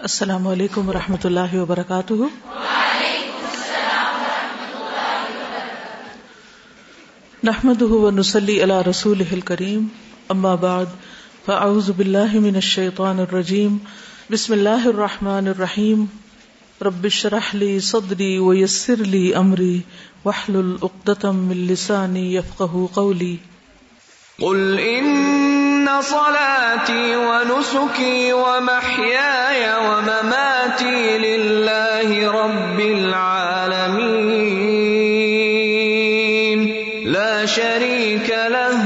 السلام علیکم و رحمۃ اللہ وبرکاتہ۔ نحمد نسلی اللہ رسول کریم اما بعد، فاعوذ باللہ من الشیطان الرجیم۔ بسم اللہ الرحمن الرحیم۔ ربش رحلی صدری ویسر لی امری۔ وحلل اقدتم من لسانی یفقہ قولی۔ قل ان صلاتي ونسكي ومحياي ومماتي لله رب العالمين لا شريك له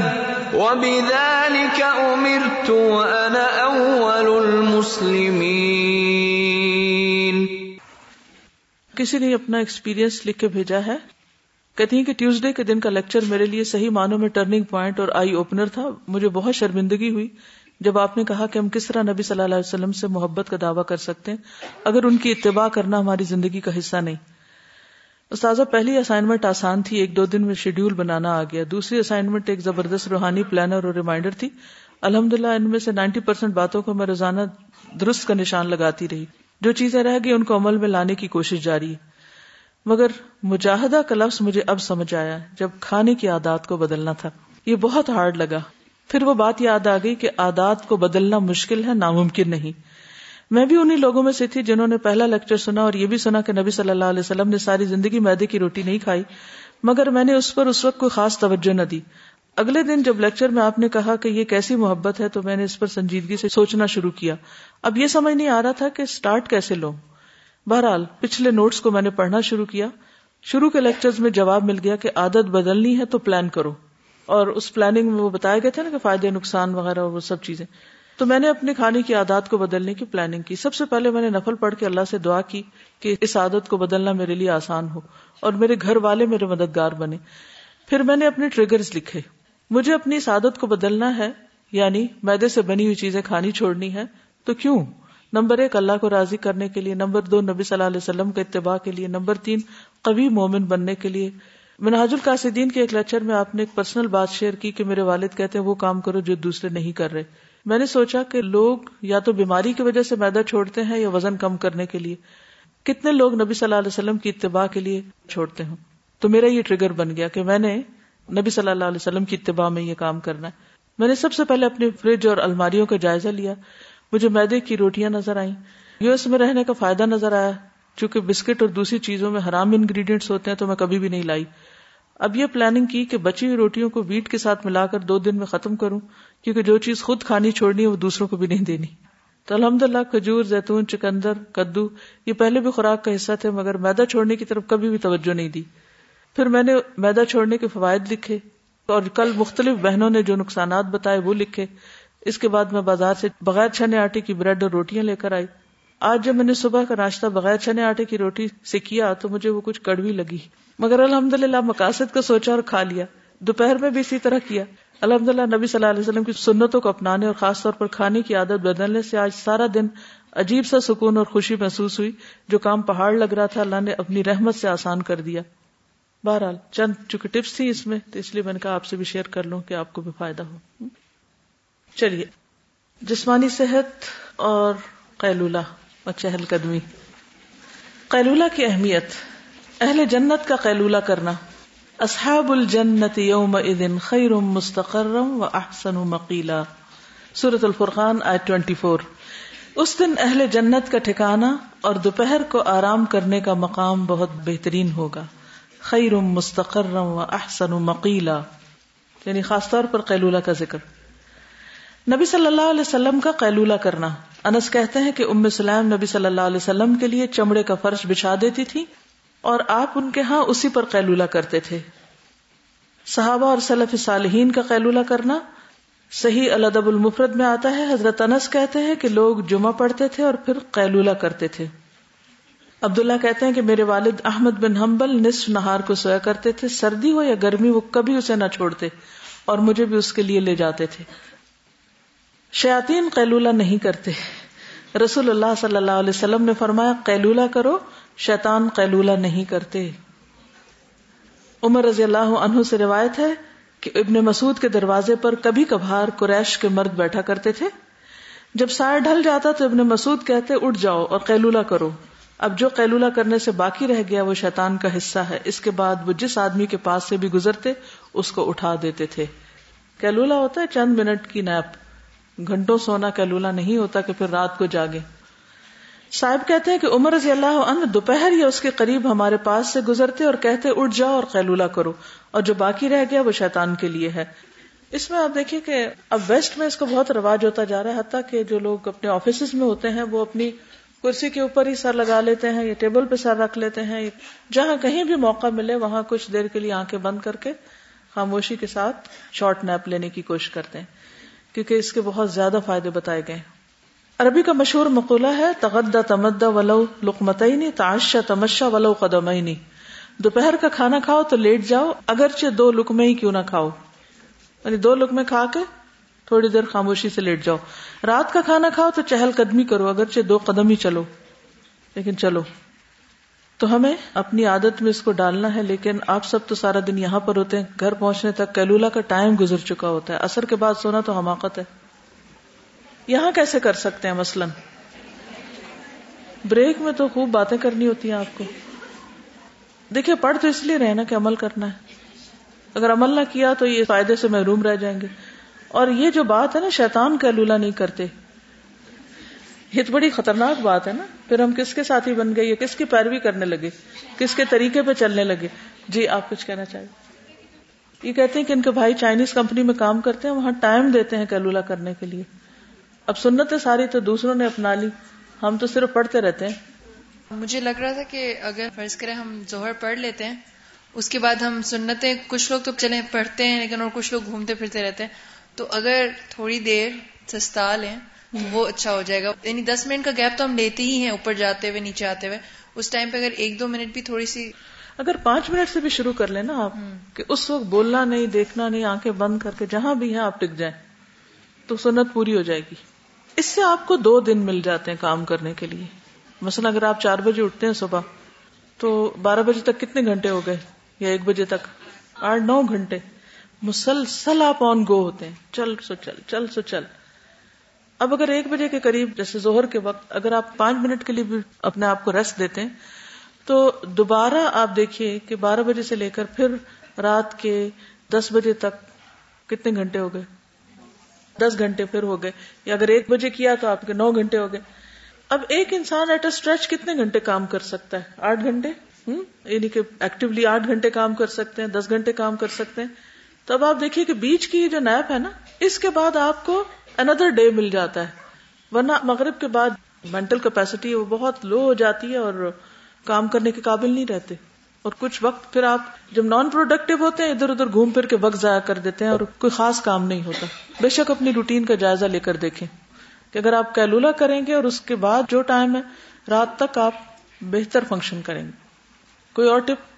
وبذلك امرت وانا اول المسلمين کسی نے اپنا ایکسپیرینس لکھ کے بھیجا ہے؟ کہتی ہیں کہ ٹیوزڈے کے دن کا لیکچر میرے لیے صحیح معنوں میں ٹرننگ پوائنٹ اور آئی اوپنر تھا۔ مجھے بہت شرمندگی ہوئی۔ جب آپ نے کہا کہ ہم کس طرح نبی صلی اللہ علیہ وسلم سے محبت کا دعویٰ کر سکتے ہیں، اگر ان کی اتباع کرنا ہماری زندگی کا حصہ نہیں۔ استاذہ، پہلی اسائنمنٹ آسان تھی، ایک دو دن میں شیڈیول بنانا آ گیا۔ دوسری اسائنمنٹ ایک زبردست روحانی پلانر اور ریمائنڈر تھی۔ الحمد للہ ان میں سے نائنٹی پرسینٹ باتوں کو میں روزانہ درست کا نشان لگاتی رہی۔ جو چیزیں رہ گئی، ان کو عمل میں لانے کی کوشش جاری۔ ہے مگر مجاہدہ کا لفظ مجھے اب سمجھ آیا جب کھانے کی عادات کو بدلنا تھا۔ یہ بہت ہارڈ لگا۔ پھر وہ بات یاد آ گئی کہ عادات کو بدلنا مشکل ہے، ناممکن نہیں۔ میں بھی انہیں لوگوں میں سے تھی جنہوں نے پہلا لیکچر سنا اور یہ بھی سنا کہ نبی صلی اللہ علیہ وسلم نے ساری زندگی میدے کی روٹی نہیں کھائی، مگر میں نے اس پر اس وقت کوئی خاص توجہ نہ دی۔ اگلے دن جب لیکچر میں آپ نے کہا کہ یہ کیسی محبت ہے تو میں نے اس پر سنجیدگی سے سوچنا شروع کیا۔ اب یہ سمجھ نہیں آ رہا تھا کہ اسٹارٹ کیسے لو بہرحال، پچھلے نوٹس کو میں نے پڑھنا شروع کیا۔ شروع کے لیکچرز میں جواب مل گیا کہ عادت بدلنی ہے تو پلان کرو۔ اور اس پلاننگ میں وہ بتایا گئے تھے نا کہ فائدے، نقصان وغیرہ وہ سب چیزیں۔ تو میں نے اپنے کھانے کی عادات کو بدلنے کی پلاننگ کی۔ سب سے پہلے میں نے نفل پڑھ کے اللہ سے دعا کی کہ اس عادت کو بدلنا میرے لیے آسان ہو اور میرے گھر والے میرے مددگار بنے۔ پھر میں نے اپنے ٹریگرز لکھے۔ مجھے اپنی اس عادت کو بدلنا ہے یعنی میدے سے بنی ہوئی چیزیں کھانی چھوڑنی ہے، تو کیوں؟ نمبر ایک، اللہ کو راضی کرنے کے لیے، نمبر دو، نبی صلی اللہ علیہ وسلم کے اتباع کے لیے، نمبر تین، قوی مومن بننے کے لیے۔ مناج القاصدین کے ایک لیکچر میں آپ نے ایک پرسنل بات شیئر کی کہ میرے والد کہتے ہیں، وہ کام کرو جو دوسرے نہیں کر رہے۔ میں نے سوچا کہ لوگ یا تو بیماری کی وجہ سے میدا چھوڑتے ہیں یا وزن کم کرنے کے لیے۔ کتنے لوگ نبی صلی اللہ علیہ وسلم کی اتباع کے لیے چھوڑتے ہوں؟ تو میرا یہ ٹریگر بن گیا کہ میں نے نبی صلی اللہ علیہ وسلم کی اتباع میں یہ کام کرنا ہے۔ میں نے سب سے پہلے اپنی فریج اور الماریوں کا جائزہ لیا۔ مجھے میدے کی روٹیاں نظر آئیں۔ یو ایس میں رہنے کا فائدہ نظر آیا۔ چونکہ بسکٹ اور دوسری چیزوں میں حرام انگریڈینٹس ہوتے ہیں تو میں کبھی بھی نہیں لائی۔ اب یہ پلاننگ کی کہ بچی ہوئی روٹیوں کو ویٹ کے ساتھ ملا کر دو دن میں ختم کروں، کیونکہ جو چیز خود کھانی چھوڑنی ہے وہ دوسروں کو بھی نہیں دینی۔ تو الحمد للہ کھجور، زیتون، چکندر، کدو، یہ پہلے بھی خوراک کا حصہ تھے، مگر میدا چھوڑنے کی طرف کبھی بھی توجہ نہیں دی۔ پھر میں نے میدا چھوڑنے کے فوائد لکھے اور کل مختلف بہنوں نے جو نقصانات بتائے وہ لکھے۔ اس کے بعد میں بازار سے بغیر چھنے آٹے کی بریڈ اور روٹیاں لے کر آئی۔ آج جب میں نے صبح کا ناشتہ بغیر چنے آٹے کی روٹی سے کیا تو مجھے وہ کچھ کڑوی لگی۔ مگر الحمد للہ مقاصد کا سوچا اور کھا لیا۔ دوپہر میں بھی اسی طرح کیا۔ الحمد للہ نبی صلی اللہ علیہ وسلم کی سنتوں کو اپنانے اور خاص طور پر کھانے کی عادت بدلنے سے آج سارا دن عجیب سا سکون اور خوشی محسوس ہوئی۔ جو کام پہاڑ لگ رہا تھا، اللہ نے اپنی رحمت سے آسان کر دیا۔ بہرحال چند چونکہ ٹپس تھی اس میں، تو اس لیے میں نے کہا آپ سے بھی شیئر کر لوں کہ آپ کو بھی فائدہ ہو۔ چلیے، جسمانی صحت اور قیلولہ اور چہل قدمی۔ قیلولہ کی اہمیت، اہل جنت کا قیلولہ کرنا۔ اصحاب الجنت یوم اذن خیر مستقرم و احسن مقیلا۔ سورت الفرقان آئی ٹوینٹی فور اس دن اہل جنت کا ٹھکانا اور دوپہر کو آرام کرنے کا مقام بہت بہترین ہوگا۔ خیر مستقرم و احسن مقیلا۔ یعنی خاص طور پر قیلولہ کا ذکر۔ نبی صلی اللہ علیہ وسلم کا قیلولہ کرنا۔ انس کہتے ہیں کہ ام سلام نبی صلی اللہ علیہ وسلم کے لیے چمڑے کا فرش بچھا دیتی تھی اور آپ ان کے ہاں اسی پر قیلولہ کرتے تھے۔ صحابہ اور صلف صالحین کا قیلولہ کرنا۔ صحیح الدب المفرد میں آتا ہے۔ حضرت انس کہتے ہیں کہ لوگ جمعہ پڑھتے تھے اور پھر قیلولہ کرتے تھے۔ عبداللہ کہتے ہیں کہ میرے والد احمد بن حنبل نصف نہار کو سویا کرتے تھے۔ سردی ہو یا گرمی وہ کبھی اسے نہ چھوڑتے اور مجھے بھی اس کے لیے لے جاتے تھے۔ شیاتین قیلولہ نہیں کرتے۔ رسول اللہ صلی اللہ علیہ وسلم نے فرمایا، قیلولہ کرو، شیطان قیلولہ نہیں کرتے۔ عمر رضی اللہ عنہ سے روایت ہے کہ ابن مسعود کے دروازے پر کبھی کبھار قریش کے مرد بیٹھا کرتے تھے۔ جب سایہ ڈھل جاتا تو ابن مسعود کہتے، اٹھ جاؤ اور قیلولہ کرو۔ اب جو قیلولہ کرنے سے باقی رہ گیا وہ شیطان کا حصہ ہے۔ اس کے بعد وہ جس آدمی کے پاس سے بھی گزرتے، اس کو اٹھا دیتے تھے۔ کیلولا ہوتا ہے چند منٹ کی نیپ۔ گھنٹوں سونا کیلولا نہیں ہوتا کہ پھر رات کو جاگے۔ صاحب کہتے ہیں کہ عمر رضی اللہ عنہ دوپہر یا اس کے قریب ہمارے پاس سے گزرتے اور کہتے، اٹھ جاؤ اور قیلولہ کرو۔ اور جو باقی رہ گیا وہ شیطان کے لیے ہے۔ اس میں آپ دیکھیے کہ اب ویسٹ میں اس کا بہت رواج ہوتا جا رہا ہے۔ حتیٰ کہ جو لوگ اپنے آفیسز میں ہوتے ہیں وہ اپنی کرسی کے اوپر ہی سر لگا لیتے ہیں یا ٹیبل پہ سر رکھ لیتے ہیں۔ جہاں کہیں بھی موقع ملے وہاں کچھ دیر کے لیے آنکھیں بند کر کے خاموشی کے ساتھ شارٹ نیپ لینے کی کوشش کرتے ہیں۔ کیونکہ اس کے بہت زیادہ فائدے بتائے گئے عربی کا مشہور مقولہ ہے تغدہ تمدا ولو لقمتعینی تعشا تمشا ولو قدمعینی دوپہر کا کھانا کھاؤ تو لیٹ جاؤ، اگرچہ دو لکمے ہی کیوں نہ کھاؤ۔ یعنی دو لکمے کھا کے تھوڑی دیر خاموشی سے لیٹ جاؤ۔ رات کا کھانا کھاؤ تو چہل قدمی کرو، اگرچہ دو قدم ہی چلو۔ لیکن چلو۔ تو ہمیں اپنی عادت میں اس کو ڈالنا ہے، لیکن آپ سب تو سارا دن یہاں پر ہوتے ہیں، گھر پہنچنے تک کیلولا کا ٹائم گزر چکا ہوتا ہے۔ اثر کے بعد سونا تو حماقت ہے۔ یہاں کیسے کر سکتے ہیں مثلاً؟ بریک میں تو خوب باتیں کرنی ہوتی ہیں آپ کو۔ دیکھیے، پڑھ تو اس لیے رہنا کہ عمل کرنا ہے۔ اگر عمل نہ کیا تو یہ فائدے سے محروم رہ جائیں گے۔ اور یہ جو بات ہے نا، شیطان کا لولا نہیں کرتے۔ یہ تو بڑی خطرناک بات ہے نا۔ پھر ہم کس کے ساتھی بن گئے کس کی پیروی کرنے لگے، کس کے طریقے پہ چلنے لگے۔ جی آپ کچھ کہنا چاہیے یہ کہتے ہیں کہ ان کے بھائی چائنیز کمپنی میں کام کرتے ہیں، وہاں ٹائم دیتے ہیں کیلولا کرنے کے لیے۔ اب سنت ساری تو دوسروں نے اپنا لی، ہم تو صرف پڑھتے رہتے ہیں۔ مجھے لگ رہا تھا کہ اگر فرض کریں ہم ظہر پڑھ لیتے ہیں، اس کے بعد ہم سنتیں، کچھ لوگ تو چلے پڑھتے ہیں، لیکن اور کچھ لوگ گھومتے پھرتے رہتے ہیں۔ تو اگر تھوڑی دیر سستا لیں وہ اچھا ہو جائے گا۔ یعنی دس منٹ کا گیپ تو ہم لیتے ہی ہیں اوپر جاتے ہوئے نیچے آتے ہوئے۔ اس ٹائم پہ اگر ایک دو منٹ بھی تھوڑی سی اگر پانچ منٹ سے بھی شروع کر لیں نا آپ کہ اس وقت بولنا نہیں دیکھنا نہیں آنکھیں بند کر کے جہاں بھی ہیں آپ ٹک جائیں تو سنت پوری ہو جائے گی۔ اس سے آپ کو دو دن مل جاتے ہیں کام کرنے کے لیے۔ مثلا اگر آپ چار بجے اٹھتے ہیں صبح تو بارہ بجے تک کتنے گھنٹے ہو گئے؟ یا ایک بجے تک؟ آٹھ نو گھنٹے۔ مسلسل آپ آن گو ہوتے ہیں۔ چل سو چل چل سو چل۔ اب اگر ایک بجے کے قریب، جیسے زہر کے وقت، اگر آپ پانچ منٹ کے لیے بھی اپنے آپ کو ریسٹ دیتے ہیں، تو دوبارہ آپ دیکھیے کہ بارہ بجے سے لے کر پھر رات کے دس بجے تک کتنے گھنٹے ہو گئے؟ دس گھنٹے پھر ہو گئے، یا اگر ایک بجے کیا تو آپ کے نو گھنٹے ہو گئے۔ اب ایک انسان ایٹ اے اسٹریچ کتنے گھنٹے کام کر سکتا ہے؟ آٹھ گھنٹے؟ یعنی کہ ایکٹیولی آٹھ گھنٹے کام کر سکتے ہیں، دس گھنٹے کام کر سکتے ہیں۔ تو اب آپ دیکھیے کہ بیچ کی جو نیپ ہے نا، اس کے بعد آپ کو اندر ڈے مل جاتا ہے۔ ورنہ مغرب کے بعد مینٹل کیپیسٹی وہ بہت لو ہو جاتی ہے اور کام کرنے کے قابل نہیں رہتے۔ اور کچھ وقت پھر آپ جب نان پروڈکٹیو ہوتے ہیں، ادھر ادھر گھوم پھر کے وقت ضائع کر دیتے ہیں اور کوئی خاص کام نہیں ہوتا۔ بے شک اپنی روٹین کا جائزہ لے کر دیکھیں کہ اگر آپ کیلولا کریں گے اور اس کے بعد جو ٹائم ہے، رات تک آپ بہتر فنکشن کریں گے۔ کوئی اور ٹپ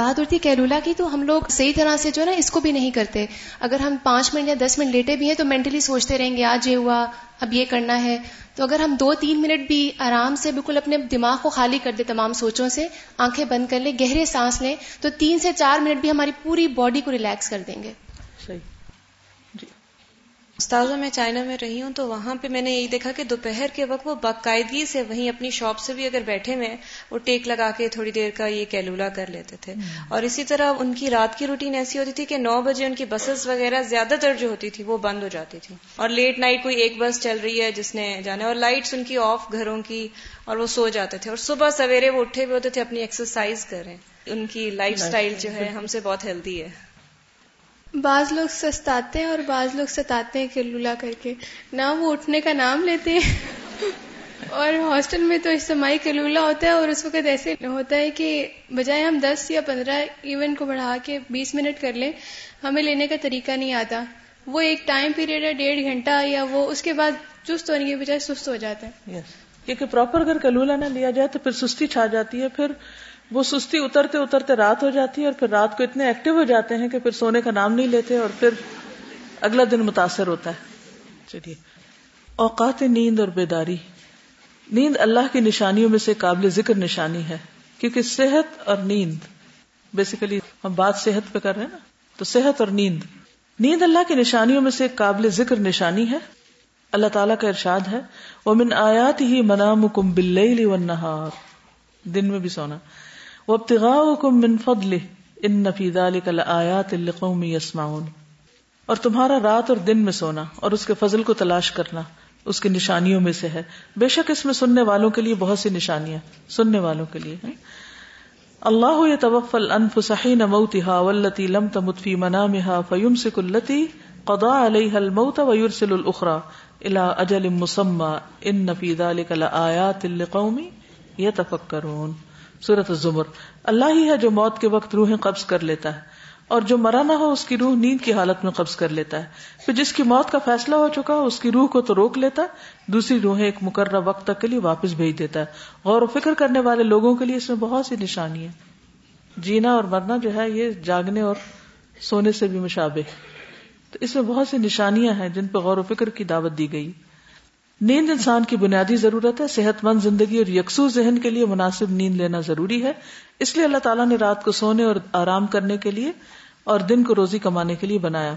بات ہوتی ہے کیلولا کی تو ہم لوگ صحیح طرح سے جو نا اس کو بھی نہیں کرتے۔ اگر ہم پانچ منٹ یا دس منٹ لیٹے بھی ہیں تو مینٹلی سوچتے رہیں گے، آج یہ ہوا، اب یہ کرنا ہے۔ تو اگر ہم دو تین منٹ بھی آرام سے بالکل اپنے دماغ کو خالی کر دیں تمام سوچوں سے، آنکھیں بند کر لیں، گہرے سانس لیں، تو تین سے چار منٹ بھی ہماری پوری باڈی کو ریلیکس کر دیں گے۔ استاذہ میں چائنا میں رہی ہوں تو وہاں پہ میں نے یہی دیکھا کہ دوپہر کے وقت وہ باقاعدگی سے وہیں اپنی شاپ سے بھی اگر بیٹھے ہوئے وہ ٹیک لگا کے تھوڑی دیر کا یہ کیلولا کر لیتے تھے۔ اور اسی طرح ان کی رات کی روٹین ایسی ہوتی تھی کہ نو بجے ان کی بسز وغیرہ زیادہ تر جو ہوتی تھی وہ بند ہو جاتی تھی۔ اور لیٹ نائٹ کوئی ایک بس چل رہی ہے جس نے جانا اور لائٹس ان کی آف گھروں کی اور وہ سو جاتے تھے۔ اور صبح سویرے وہ اٹھے ہوئے ہوتے تھے اپنی ایکسرسائز کریں۔ ان کی لائف اسٹائل جو ہے ہم سے بہت ہیلدی ہے۔ بعض لوگ سستاتے ہیں اور بعض لوگ ستاتے ہیں کلولا کر کے۔ نہ وہ اٹھنے کا نام لیتے ہیں۔ اور ہاسٹل میں تو اجتماعی کلولا ہوتا ہے اور اس وقت ایسے ہوتا ہے کہ بجائے ہم دس یا پندرہ ایونٹ کو بڑھا کے بیس منٹ کر لیں، ہمیں لینے کا طریقہ نہیں آتا۔ وہ ایک ٹائم پیریڈ ہے، ڈیڑھ گھنٹہ یا وہ، اس کے بعد چست ہونے کے بجائے سست ہو جاتا ہے۔ کیونکہ پراپر اگر کلولا نہ لیا جائے تو پھر سستی چھا جاتی ہے، پھر وہ سستی اترتے اترتے رات ہو جاتی ہے اور پھر رات کو اتنے ایکٹیو ہو جاتے ہیں کہ پھر سونے کا نام نہیں لیتے اور پھر اگلا دن متاثر ہوتا ہے۔ چلیے۔ اوقات نیند اور بیداری۔ نیند اللہ کی نشانیوں میں سے قابل ذکر نشانی ہے، کیونکہ صحت اور نیند بیسیکلی ہم بات صحت پہ کر رہے ہیں نا، تو صحت اور نیند۔ نیند اللہ کی نشانیوں میں سے قابل ذکر نشانی ہے۔ اللہ تعالیٰ کا ارشاد ہے وہ من آیات ہی منام کم بل دن میں بھی سونا۔ وہ کم من فضل ان نفید آیات القومی یسماؤن اور تمہارا رات اور دن میں سونا اور اس کے فضل کو تلاش کرنا اس کی نشانیوں میں سے ہے۔ بے شک اس میں سننے والوں کے لیے بہت سی نشانیاں، سننے والوں کے لیے ہیں۔ اللہ توفل انفسحین موتها والتي لم تمت في منامها فيمسك التي قضا عليها الموت ويرسل الاخرى الى اجل مسمى۔ ان في ذلك لآيات لقوم يتفكرون سورة الزمر۔ اللہ ہی ہے جو موت کے وقت روحیں قبض کر لیتا ہے اور جو مرا نہ ہو اس کی روح نیند کی حالت میں قبض کر لیتا ہے۔ پھر جس کی موت کا فیصلہ ہو چکا ہو اس کی روح کو تو روک لیتا ہے دوسری روحیں ایک مقررہ وقت تک کے لیے واپس بھیج دیتا ہے۔ غور و فکر کرنے والے لوگوں کے لیے اس میں بہت سی نشانی ہے جینا اور مرنا جو ہے یہ جاگنے اور سونے سے بھی مشابہ تو اس میں بہت سی نشانیاں ہیں جن پہ غور و فکر کی دعوت دی گئی۔ نیند انسان کی بنیادی ضرورت ہے صحت مند زندگی اور یکسو ذہن کے لیے مناسب نیند لینا ضروری ہے۔ اس لیے اللہ تعالیٰ نے رات کو سونے اور آرام کرنے کے لیے اور دن کو روزی کمانے کے لیے بنایا۔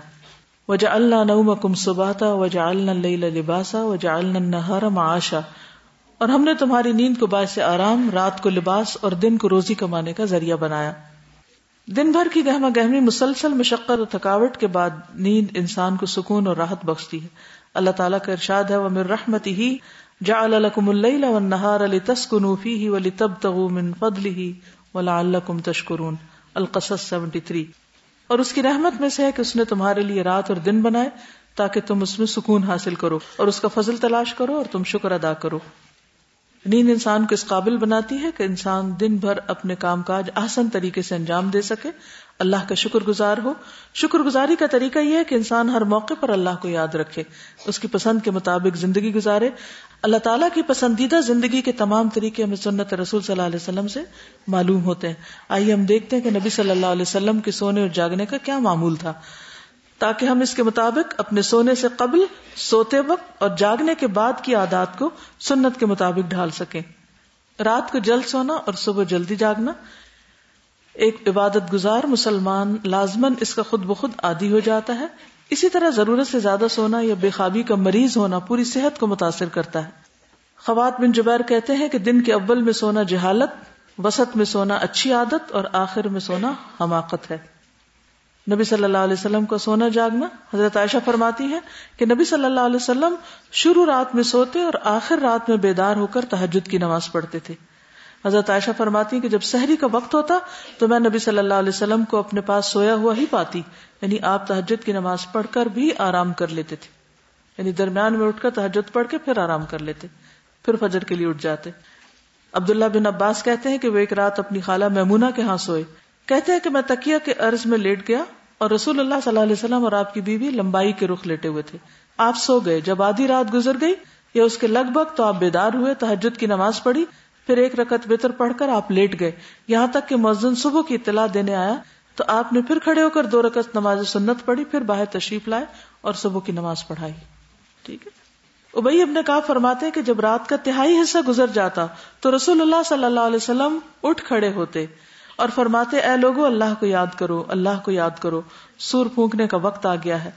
وجا اللہ نعم کم سباتا وجا اللہ لباسا وجا النہارا معاشا۔ اور ہم نے تمہاری نیند کو باعث آرام، رات کو لباس اور دن کو روزی کمانے کا ذریعہ بنایا۔ دن بھر کی گہما گہمی، مسلسل مشقت اور تھکاوٹ کے بعد نیند انسان کو سکون اور راحت بخشتی ہے۔ اللہ تعالیٰ کا ارشاد ہے، وَمِن رَحْمَتِهِ جَعَلَ لَكُمُ اللَّيْلَ وَالنَّهَارَ لِتَسْكُنُوا فِيهِ وَلِتَبْتَغُوا مِن فَضْلِهِ وَلَعَلَّكُمْ تَشْكُرُونَ۔ القصص سیونٹی تھری۔ اور اس کی رحمت میں سے ہے کہ اس نے تمہارے لیے رات اور دن بنائے تاکہ تم اس میں سکون حاصل کرو اور اس کا فضل تلاش کرو اور تم شکر ادا کرو۔ نیند انسان کو اس قابل بناتی ہے کہ انسان دن بھر اپنے کام کاج آسن طریقے سے انجام دے سکے۔ اللہ کا شکر گزار ہو۔ شکر گزاری کا طریقہ یہ ہے کہ انسان ہر موقع پر اللہ کو یاد رکھے، اس کی پسند کے مطابق زندگی گزارے۔ اللہ تعالیٰ کی پسندیدہ زندگی کے تمام طریقے ہمیں سنت رسول صلی اللہ علیہ وسلم سے معلوم ہوتے ہیں۔ آئیے ہم دیکھتے ہیں کہ نبی صلی اللہ علیہ وسلم کے سونے اور جاگنے کا کیا معمول تھا۔ تاکہ ہم اس کے مطابق اپنے سونے سے قبل سوتے وقت اور جاگنے کے بعد کی عادات کو سنت کے مطابق ڈھال سکیں۔ رات کو جلد سونا اور صبح جلدی جاگنا ایک عبادت گزار مسلمان لازمن اس کا خود بخود عادی ہو جاتا ہے۔ اسی طرح ضرورت سے زیادہ سونا یا بے خوابی کا مریض ہونا پوری صحت کو متاثر کرتا ہے۔ خوات بن جبیر کہتے ہیں کہ دن کے اول میں سونا جہالت، وسط میں سونا اچھی عادت اور آخر میں سونا حماقت ہے۔ نبی صلی اللہ علیہ وسلم کا سونا جاگنا حضرت عائشہ فرماتی ہے کہ نبی صلی اللہ علیہ وسلم شروع رات میں سوتے اور آخر رات میں بیدار ہو کر تحجد کی نماز پڑھتے تھے۔ حضرت عائشہ فرماتی کہ جب سحری کا وقت ہوتا تو میں نبی صلی اللہ علیہ وسلم کو اپنے پاس سویا ہوا ہی پاتی یعنی آپ تحجد کی نماز پڑھ کر بھی آرام کر لیتے تھے۔ یعنی درمیان میں اٹھ کر تحجد پڑھ کے پھر آرام کر لیتے، پھر فجر کے لیے اٹھ جاتے۔ عبداللہ بن عباس کہتے ہیں کہ وہ ایک رات اپنی خالہ میمونا کے ہاں سوئے۔ کہتے ہیں کہ میں تکیا کے عرض میں لیٹ گیا اور رسول اللہ صلی اللہ علیہ وسلم اور آپ کی بیوی لمبائی کے رخ لیٹے ہوئے تھے۔ آپ سو گئے۔ جب آدھی رات گزر گئی یا اس کے لگ بھگ تو آپ بیدار ہوئے تحجد کی نماز پڑھی، پھر ایک رکت بہتر پڑھ کر آپ لیٹ گئے۔ یہاں تک کہ مؤذن صبح کی اطلاع دینے آیا تو آپ نے پھر کھڑے ہو کر دو رکت نماز سنت پڑھی، پھر باہر تشریف لائے اور صبح کی نماز پڑھائی۔ ٹھیک ہے؟ ابئی اپنے کہا فرماتے کہ جب رات کا تہائی حصہ گزر جاتا تو رسول اللہ صلی اللہ علیہ وسلم اٹھ کھڑے ہوتے۔ اور فرماتے، اے لوگو، اللہ کو یاد کرو، اللہ کو یاد کرو، سور پھونکنے کا وقت آ گیا ہے۔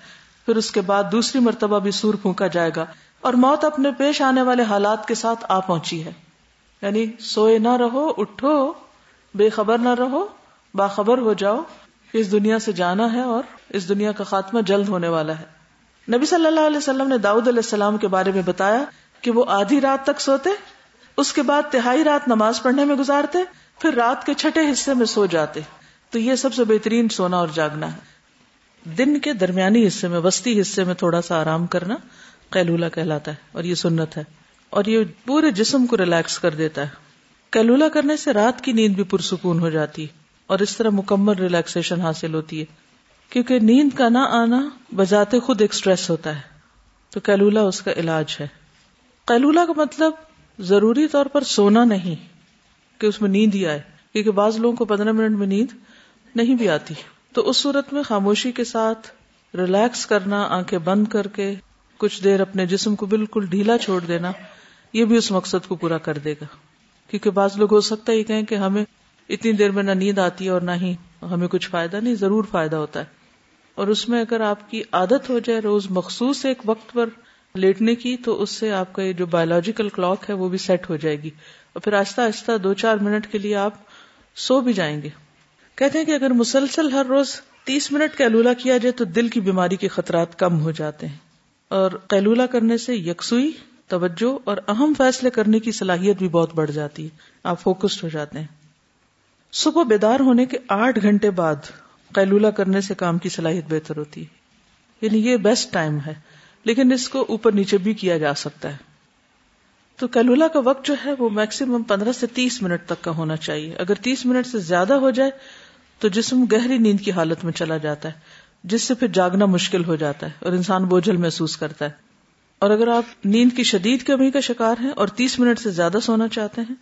پھر اس کے بعد دوسری مرتبہ بھی سور پھونکا جائے گا۔ اور موت اپنے پیش آنے والے حالات کے ساتھ آ پہنچی ہے۔ یعنی سوئے نہ رہو، اٹھو، بے خبر نہ رہو، باخبر ہو جاؤ۔ اس دنیا سے جانا ہے اور اس دنیا کا خاتمہ جلد ہونے والا ہے۔ نبی صلی اللہ علیہ وسلم نے داؤد علیہ السلام کے بارے میں بتایا کہ وہ آدھی رات تک سوتے، اس کے بعد تہائی رات نماز پڑھنے میں گزارتے پھر رات کے چھٹے حصے میں سو جاتے۔ تو یہ سب سے بہترین سونا اور جاگنا ہے۔ دن کے درمیانی حصے میں، وسطی حصے میں تھوڑا سا آرام کرنا قیلولہ کہلاتا ہے اور یہ سنت ہے۔ اور یہ پورے جسم کو ریلیکس کر دیتا ہے۔ کیلولا کرنے سے رات کی نیند بھی پرسکون ہو جاتی ہے اور اس طرح مکمل ریلیکسیشن حاصل ہوتی ہے۔ کیونکہ نیند کا نہ آنا بجاتے خود ایک اسٹریس ہوتا ہے۔ تو کیلولا اس کا علاج ہے۔ کیلولا کا مطلب ضروری طور پر سونا نہیں۔ کہ اس میں نیند ہی آئے، کیونکہ بعض لوگوں کو پندرہ منٹ میں نیند نہیں بھی آتی۔ تو اس صورت میں خاموشی کے ساتھ ریلیکس کرنا، آنکھیں بند کر کے کچھ دیر اپنے جسم کو بالکل ڈھیلا چھوڑ دینا، یہ بھی اس مقصد کو پورا کر دے گا۔ کیونکہ بعض لوگ ہو سکتا ہے یہ کہیں کہ ہمیں اتنی دیر میں نہ نیند آتی ہے اور نہ ہی ہمیں کچھ فائدہ نہیں، ضرور فائدہ ہوتا ہے۔ اور اس میں اگر آپ کی عادت ہو جائے روز مخصوص ایک وقت پر لیٹنے کی، تو اس سے آپ کا یہ جو بایولوجیکل کلاک ہے وہ بھی سیٹ ہو جائے گی۔ اور پھر آہستہ آہستہ دو چار منٹ کے لیے آپ سو بھی جائیں گے۔ کہتے ہیں کہ اگر مسلسل ہر روز تیس منٹ کیلولا کیا جائے تو دل کی بیماری کے خطرات کم ہو جاتے ہیں۔ اور قیلولہ کرنے سے یکسوئی، توجہ اور اہم فیصلے کرنے کی صلاحیت بھی بہت بڑھ جاتی ہے۔ آپ فوکسڈ ہو جاتے ہیں۔ صبح بیدار ہونے کے آٹھ گھنٹے بعد قیلولہ کرنے سے کام کی صلاحیت بہتر ہوتی ہے۔ یعنی یہ بیسٹ ٹائم ہے، لیکن اس کو اوپر نیچے بھی کیا جا سکتا ہے۔ تو کیلولا کا وقت جو ہے وہ میکسیمم پندرہ سے تیس منٹ تک کا ہونا چاہیے۔ اگر تیس منٹ سے زیادہ ہو جائے تو جسم گہری نیند کی حالت میں چلا جاتا ہے، جس سے پھر جاگنا مشکل ہو جاتا ہے اور انسان بوجھل محسوس کرتا ہے۔ اور اگر آپ نیند کی شدید کمی کا شکار ہیں اور تیس منٹ سے زیادہ سونا چاہتے ہیں،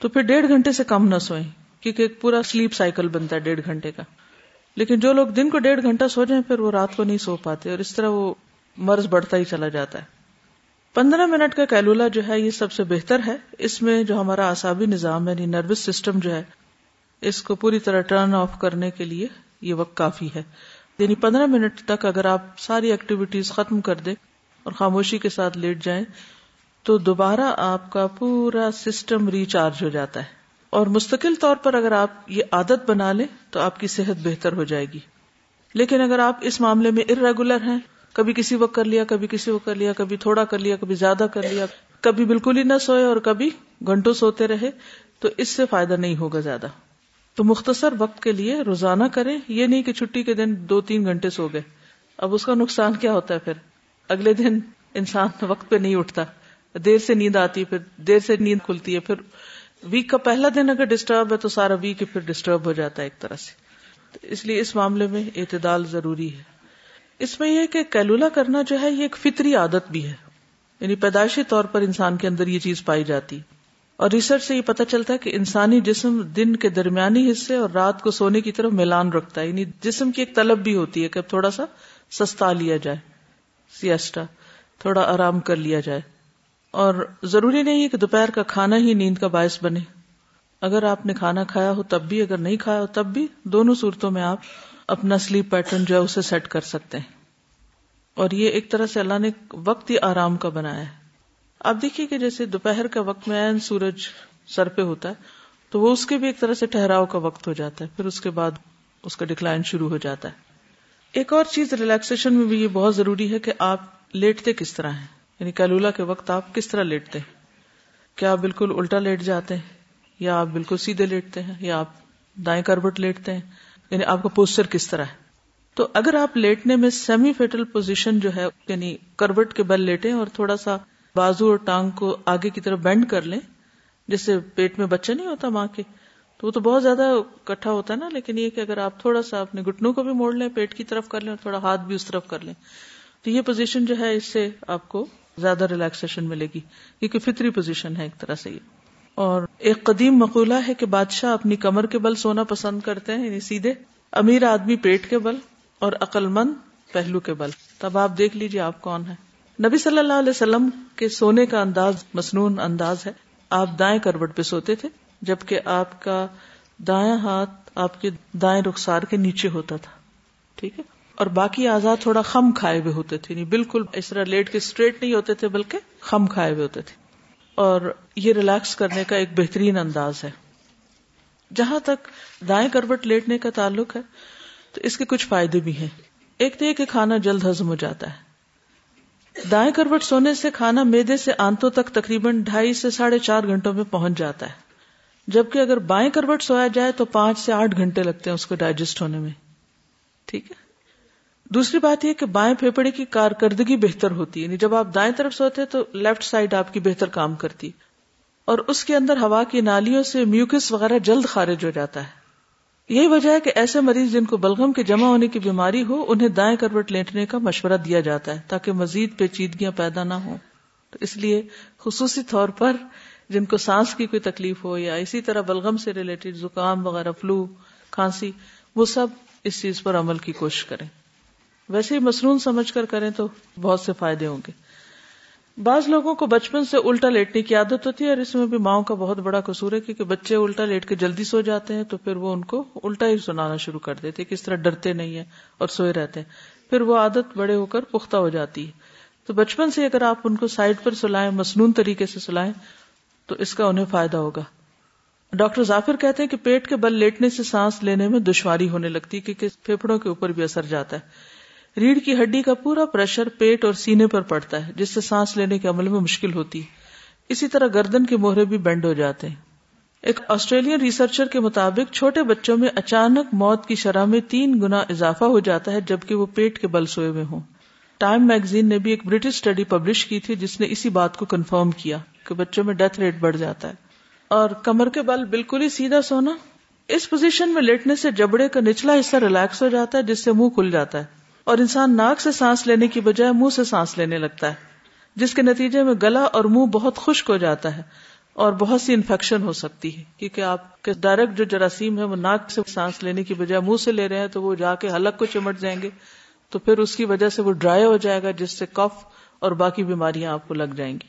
تو پھر ڈیڑھ گھنٹے سے کم نہ سوئیں، کیونکہ ایک پورا سلیپ سائیکل بنتا ہے ڈیڑھ گھنٹے کا۔ لیکن جو لوگ دن کو ڈیڑھ گھنٹہ سو جائیں، پھر وہ رات کو نہیں سو پاتے اور اس طرح وہ مرض بڑھتا ہی چلا جاتا ہے۔ پندرہ منٹ کا کیلولا جو ہے یہ سب سے بہتر ہے۔ اس میں جو ہمارا اعصابی نظام یعنی نروس سسٹم جو ہے، اس کو پوری طرح ٹرن آف کرنے کے لیے یہ وقت کافی ہے۔ یعنی پندرہ منٹ تک اگر آپ ساری ایکٹیویٹیز ختم کر دیں اور خاموشی کے ساتھ لیٹ جائیں، تو دوبارہ آپ کا پورا سسٹم ریچارج ہو جاتا ہے۔ اور مستقل طور پر اگر آپ یہ عادت بنا لیں، تو آپ کی صحت بہتر ہو جائے گی۔ لیکن اگر آپ اس معاملے میں ارریگولر ہیں کبھی کسی وقت کر لیا، کبھی کسی وقت کر لیا، کبھی تھوڑا کر لیا، کبھی زیادہ کر لیا، کبھی بالکل ہی نہ سوئے اور کبھی گھنٹوں سوتے رہے، تو اس سے فائدہ نہیں ہوگا زیادہ۔ تو مختصر وقت کے لیے روزانہ کریں، یہ نہیں کہ چھٹی کے دن دو تین گھنٹے سو گئے۔ اب اس کا نقصان کیا ہوتا ہے پھر؟ اگلے دن انسان وقت پہ نہیں اٹھتا۔ دیر سے نیند آتی ہے پھر دیر سے نیند کھلتی ہے۔ پھر ویک کا پہلا دن اگر ڈسٹرب ہے تو سارا ویک پھر ڈسٹرب ہو جاتا ہے ایک طرح سے۔ اس لیے اس معاملے میں اعتدال ضروری ہے۔ اس میں یہ کہ کیلولا کرنا جو ہے، یہ ایک فطری عادت بھی ہے۔ یعنی پیدائشی طور پر انسان کے اندر یہ چیز پائی جاتی۔ اور ریسرچ سے یہ پتا چلتا ہے کہ انسانی جسم دن کے درمیانی حصے اور رات کو سونے کی طرف میلان رکھتا ہے۔ یعنی جسم کی ایک طلب بھی ہوتی ہے کہ اب تھوڑا سا سستا لیا جائے سیاسٹا تھوڑا آرام کر لیا جائے۔ اور ضروری نہیں ہے کہ دوپہر کا کھانا ہی نیند کا باعث بنے۔ اگر آپ نے کھانا کھایا ہو تب بھی، اگر نہیں کھایا ہو تب بھی، دونوں صورتوں میں آپ اپنا سلیپ پیٹرن جو ہے اسے سیٹ کر سکتے ہیں۔ اور یہ ایک طرح سے اللہ نے وقت ہی آرام کا بنایا ہے۔ آپ دیکھیے کہ جیسے دوپہر کا وقت میں این سورج سر پہ ہوتا ہے، تو وہ اس کے بھی ایک طرح سے ٹھہراؤ کا وقت ہو جاتا ہے، پھر اس کے بعد اس کا ڈکلائن شروع ہو جاتا ہے۔ ایک اور چیز ریلیکسیشن میں بھی یہ بہت ضروری ہے کہ آپ لیٹتے کس طرح ہیں۔ یعنی کیلولا کے وقت آپ کس طرح لیٹتے ہیں۔ کیا آپ بالکل الٹا لیٹ جاتے ہیں، یا آپ بالکل سیدھے لیٹتے ہیں، یا آپ دائیں کربٹ لیٹتے ہیں۔ یعنی آپ کا پوسچر کس طرح ہے؟ تو اگر آپ لیٹنے میں سیمی فیٹل پوزیشن جو ہے یعنی کروٹ کے بل لیٹیں اور تھوڑا سا بازو اور ٹانگ کو آگے کی طرف بینڈ کر لیں جس سے پیٹ میں بچہ نہیں ہوتا ماں کے، تو وہ تو بہت زیادہ کٹھا ہوتا ہے نا، لیکن یہ کہ اگر آپ تھوڑا سا اپنے گٹنوں کو بھی موڑ لیں، پیٹ کی طرف کر لیں اور تھوڑا ہاتھ بھی اس طرف کر لیں، تو یہ پوزیشن جو ہے، اس سے آپ کو زیادہ ریلیکسیشن ملے گی، کیونکہ فطری پوزیشن ہے ایک طرح سے یہ۔ اور ایک قدیم مقولہ ہے کہ بادشاہ اپنی کمر کے بل سونا پسند کرتے ہیں یعنی سیدھے، امیر آدمی پیٹ کے بل اور عقل مند پہلو کے بل۔ تب آپ دیکھ لیجیے آپ کون ہیں۔ نبی صلی اللہ علیہ وسلم کے سونے کا انداز مصنون انداز ہے۔ آپ دائیں کروٹ پہ سوتے تھے، جبکہ آپ کا دائیں ہاتھ آپ کے دائیں رخسار کے نیچے ہوتا تھا۔ ٹھیک ہے؟ اور باقی آزاد تھوڑا خم کھائے ہوئے ہوتے تھے یعنی بالکل اس طرح لیٹ کے اسٹریٹ نہیں ہوتے تھے، بلکہ خم کھائے ہوئے ہوتے تھے۔ اور یہ ریلیکس کرنے کا ایک بہترین انداز ہے۔ جہاں تک دائیں کروٹ لیٹنے کا تعلق ہے، تو اس کے کچھ فائدے بھی ہیں۔ ایک تو یہ کہ کھانا جلد ہزم ہو جاتا ہے۔ دائیں کروٹ سونے سے کھانا میدے سے آنتوں تک تقریباً ڈھائی سے ساڑھے چار گھنٹوں میں پہنچ جاتا ہے۔ جبکہ اگر بائیں کروٹ سویا جائے تو پانچ سے آٹھ گھنٹے لگتے ہیں اس کو ڈائجسٹ ہونے میں۔ ٹھیک ہے؟ دوسری بات یہ کہ بائیں پھیپڑے کی کارکردگی بہتر ہوتی ہے۔ یعنی جب آپ دائیں طرف سوتے تو لیفٹ سائڈ آپ کی بہتر کام کرتی۔ اور اس کے اندر ہوا کی نالیوں سے میوکس وغیرہ جلد خارج ہو جاتا ہے۔ یہی وجہ ہے کہ ایسے مریض جن کو بلغم کے جمع ہونے کی بیماری ہو، انہیں دائیں کروٹ لیٹنے کا مشورہ دیا جاتا ہے تاکہ مزید پیچیدگیاں پیدا نہ ہوں۔ تو اس لیے خصوصی طور پر جن کو سانس کی کوئی تکلیف ہو یا اسی طرح بلغم سے ریلیٹڈ زکام وغیرہ، فلو، کھانسی، وہ سب اس چیز پر عمل کی کوشش کریں۔ ویسے ہی مصنون سمجھ کر کریں تو بہت سے فائدے ہوں گے۔ بعض لوگوں کو بچپن سے الٹا لیٹنے کی عادت ہوتی ہے اور اس میں بھی ماؤں کا بہت بڑا قصور ہے کیونکہ بچے الٹا لیٹ کے جلدی سو جاتے ہیں تو پھر وہ ان کو الٹا ہی سنانا شروع کر دیتے کس طرح ڈرتے نہیں ہیں اور سوئے رہتے ہیں۔ پھر وہ عادت بڑے ہو کر پختہ ہو جاتی ہے۔ تو بچپن سے اگر آپ ان کو سائڈ پر سلائیں، مصنون طریقے سے سلائیں، تو اس کا انہیں فائدہ ہوگا۔ ڈاکٹر ظافر کہتے ہیں کہ پیٹ کے بل لیٹنے سے سانس لینے میں دشواری ہونے لگتی کیونکہ پھیپڑوں کے اوپر بھی اثر جاتا ہے۔ ریڑھ کی ہڈی کا پورا پریشر پیٹ اور سینے پر پڑتا ہے، جس سے سانس لینے کے عمل میں مشکل ہوتی۔ ہے اسی طرح گردن کے موہرے بھی بینڈ ہو جاتے ہیں۔ ایک آسٹریلین ریسرچر کے مطابق، چھوٹے بچوں میں اچانک موت کی شرح میں تین گنا اضافہ ہو جاتا ہے، جبکہ وہ پیٹ کے بل سوئے ہوئے ہوں۔ ٹائم میگزین نے بھی ایک برٹش اسٹڈی پبلش کی تھی، جس نے اسی بات کو کنفرم کیا کہ بچوں میں ڈیتھ ریٹ بڑھ جاتا ہے۔ اور کمر کے بل بالکل ہی سیدھا سونا۔ اس پوزیشن میں لیٹنے سے جبڑے کا نچلا حصہ ریلیکس ہو جاتا ہے، جس سے منہ کھل جاتا ہے۔ اور انسان ناک سے سانس لینے کی بجائے منہ سے سانس لینے لگتا ہے، جس کے نتیجے میں گلا اور منہ بہت خشک ہو جاتا ہے اور بہت سی انفیکشن ہو سکتی ہے۔ کیونکہ آپ کے ڈائریکٹ جو جراثیم ہے، وہ ناک سے سانس لینے کی بجائے منہ سے لے رہے ہیں، تو وہ جا کے حلق کو چمٹ جائیں گے، تو پھر اس کی وجہ سے وہ ڈرائی ہو جائے گا، جس سے کف اور باقی بیماریاں آپ کو لگ جائیں گی۔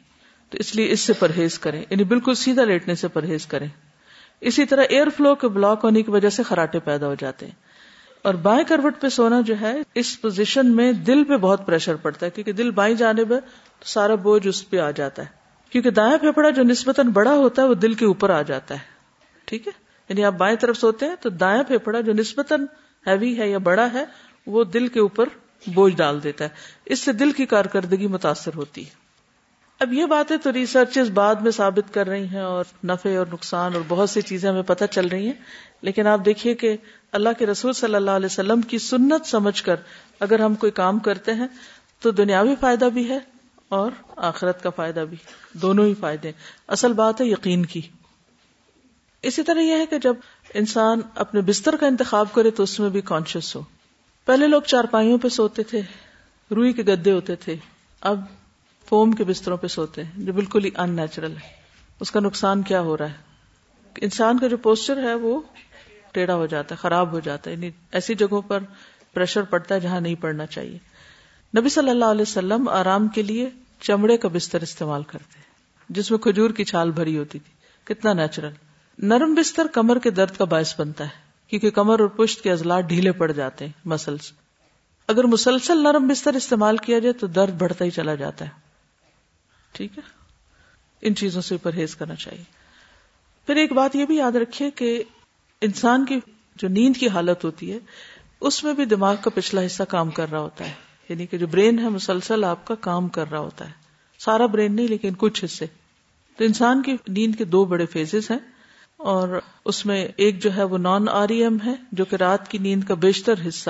تو اس لیے اس سے پرہیز کریں یعنی بالکل سیدھا لیٹنے سے پرہیز کریں۔ اسی طرح ایئر فلو کے بلاک ہونے کی وجہ سے خراٹے پیدا ہو جاتے ہیں۔ اور بائیں کروٹ پہ سونا جو ہے، اس پوزیشن میں دل پہ بہت پریشر پڑتا ہے، کیونکہ دل بائیں جانب ہے تو سارا بوجھ اس پہ آ جاتا ہے۔ کیونکہ دائیں پھیپڑا جو نسبتاً بڑا ہوتا ہے، وہ دل کے اوپر آ جاتا ہے۔ ٹھیک ہے؟ یعنی آپ بائیں طرف سوتے ہیں تو دائیں پھیپڑا جو نسبتاً ہیوی ہے یا بڑا ہے، وہ دل کے اوپر بوجھ ڈال دیتا ہے۔ اس سے دل کی کارکردگی متاثر ہوتی ہے۔ اب یہ باتیں تو ریسرچ بعد میں ثابت کر رہی ہیں اور نفع اور نقصان اور بہت سی چیزیں ہمیں پتہ چل رہی ہیں، لیکن آپ دیکھیے کہ اللہ کے رسول صلی اللہ علیہ وسلم کی سنت سمجھ کر اگر ہم کوئی کام کرتے ہیں تو دنیاوی فائدہ بھی ہے اور آخرت کا فائدہ بھی دونوں ہی فائدے اصل بات ہے یقین کی۔ اسی طرح یہ ہے کہ جب انسان اپنے بستر کا انتخاب کرے تو اس میں بھی کانشیس ہو۔ پہلے لوگ چارپائیوں پہ سوتے تھے، روئی کے گدے ہوتے تھے، اب فوم کے بستروں پہ سوتے ہیں، جو بالکل ہی ان نیچرل ہے۔ اس کا نقصان کیا ہو رہا ہے؟ انسان کا جو پوسچر ہے وہ ٹیڑھا ہو جاتا ہے، خراب ہو جاتا ہے۔ یعنی ایسی جگہوں پر پریشر پڑتا ہے جہاں نہیں پڑنا چاہیے۔ نبی صلی اللہ علیہ وسلم آرام کے لیے چمڑے کا بستر استعمال کرتے جس میں کھجور کی چھال بھری ہوتی تھی۔ کتنا نیچرل نرم بستر کمر کے درد کا باعث بنتا ہے، کیونکہ کمر اور پشت کے ازلات ڈھیلے پڑ جاتے ہیں مسلس اگر مسلسل نرم بستر استعمال کیا جائے تو درد بڑھتا ہی چلا جاتا ہے۔ ٹھیک ہے؟ ان چیزوں سے پرہیز کرنا چاہیے۔ پھر ایک بات یہ بھی یاد رکھیے کہ انسان کی جو نیند کی حالت ہوتی ہے، اس میں بھی دماغ کا پچھلا حصہ کام کر رہا ہوتا ہے۔ یعنی کہ جو برین ہے، مسلسل آپ کا کام کر رہا ہوتا ہے۔ سارا برین نہیں، لیکن کچھ حصے۔ تو انسان کی نیند کے دو بڑے فیزز ہیں اور اس میں ایک جو ہے وہ نان آر ایم ہے، جو کہ رات کی نیند کا بیشتر حصہ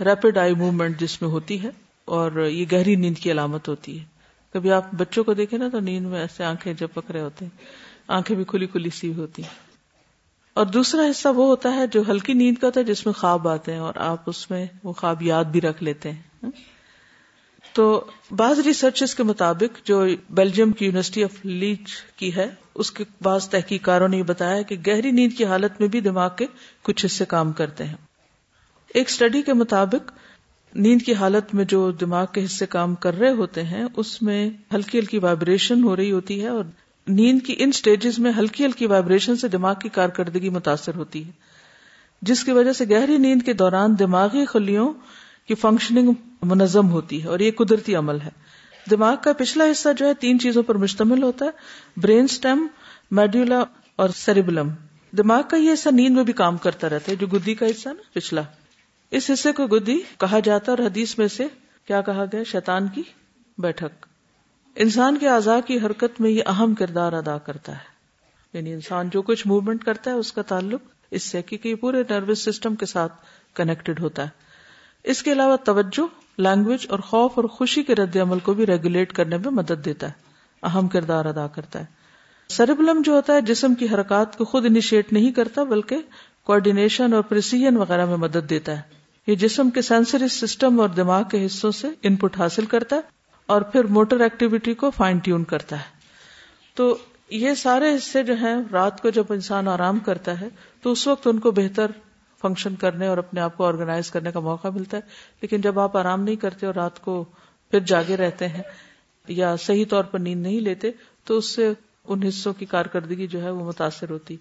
ریپڈ آئی موومنٹ جس میں ہوتی ہے اور یہ گہری نیند کی علامت ہوتی ہے۔ کبھی آپ بچوں کو دیکھیں نا تو نیند میں ایسے آنکھیں جب پکڑے ہوتے ہیں۔ آنکھیں بھی کھلی کھلی سی ہوتی ہیں۔ اور دوسرا حصہ وہ ہوتا ہے جو ہلکی نیند کا ہوتا ہے جس میں خواب آتے ہیں اور آپ اس میں وہ خواب یاد بھی رکھ لیتے ہیں۔ تو بعض ریسرچ کے مطابق جو بیلجیم کی یونیورسٹی آف لیچ کی ہے، اس کے بعض تحقیقاروں نے یہ بتایا کہ گہری نیند کی حالت میں بھی دماغ کے کچھ حصے کام کرتے ہیں۔ ایک اسٹڈی کے مطابق نیند کی حالت میں جو دماغ کے حصے کام کر رہے ہوتے ہیں، اس میں ہلکی ہلکی وائبریشن ہو رہی ہوتی ہے اور نیند کی ان سٹیجز میں ہلکی ہلکی وائبریشن سے دماغ کی کارکردگی متاثر ہوتی ہے۔ جس کی وجہ سے گہری نیند کے دوران دماغی خلیوں کی فنکشننگ منظم ہوتی ہے اور یہ قدرتی عمل ہے۔ دماغ کا پچھلا حصہ جو ہے تین چیزوں پر مشتمل ہوتا ہے برین اسٹیم میڈیولا اور سیریبلم دماغ کا یہ حصہ نیند میں بھی کام کرتا رہتا ہے، جو گدی کا حصہ نا، پچھلا۔ اس حصے کو گدی کہا جاتا اور حدیث میں سے کیا کہا گیا؟ شیطان کی بیٹھک۔ انسان کے اعضاء کی حرکت میں یہ اہم کردار ادا کرتا ہے۔ یعنی انسان جو کچھ موومنٹ کرتا ہے، اس کا تعلق اس سے کیونکہ یہ پورے نروس سسٹم کے ساتھ کنیکٹڈ ہوتا ہے۔ اس کے علاوہ توجہ لینگویج اور خوف اور خوشی کے رد عمل کو بھی ریگولیٹ کرنے میں مدد دیتا ہے، اہم کردار ادا کرتا ہے۔ سربلم جو ہوتا ہے، جسم کی حرکات کو خود انیشیٹ نہیں کرتا، بلکہ کوآڈینیشن اور پرسیجن وغیرہ میں مدد دیتا ہے۔ یہ جسم کے سینسری سسٹم اور دماغ کے حصوں سے ان پٹ حاصل کرتا ہے۔ اور پھر موٹر ایکٹیویٹی کو فائن ٹیون کرتا ہے۔ تو یہ سارے حصے جو ہیں، رات کو جب انسان آرام کرتا ہے، تو اس وقت ان کو بہتر فنکشن کرنے اور اپنے آپ کو آرگنائز کرنے کا موقع ملتا ہے۔ لیکن جب آپ آرام نہیں کرتے اور رات کو پھر جاگے رہتے ہیں یا صحیح طور پر نیند نہیں لیتے، تو اس سے ان حصوں کی کارکردگی جو ہے وہ متاثر ہوتی۔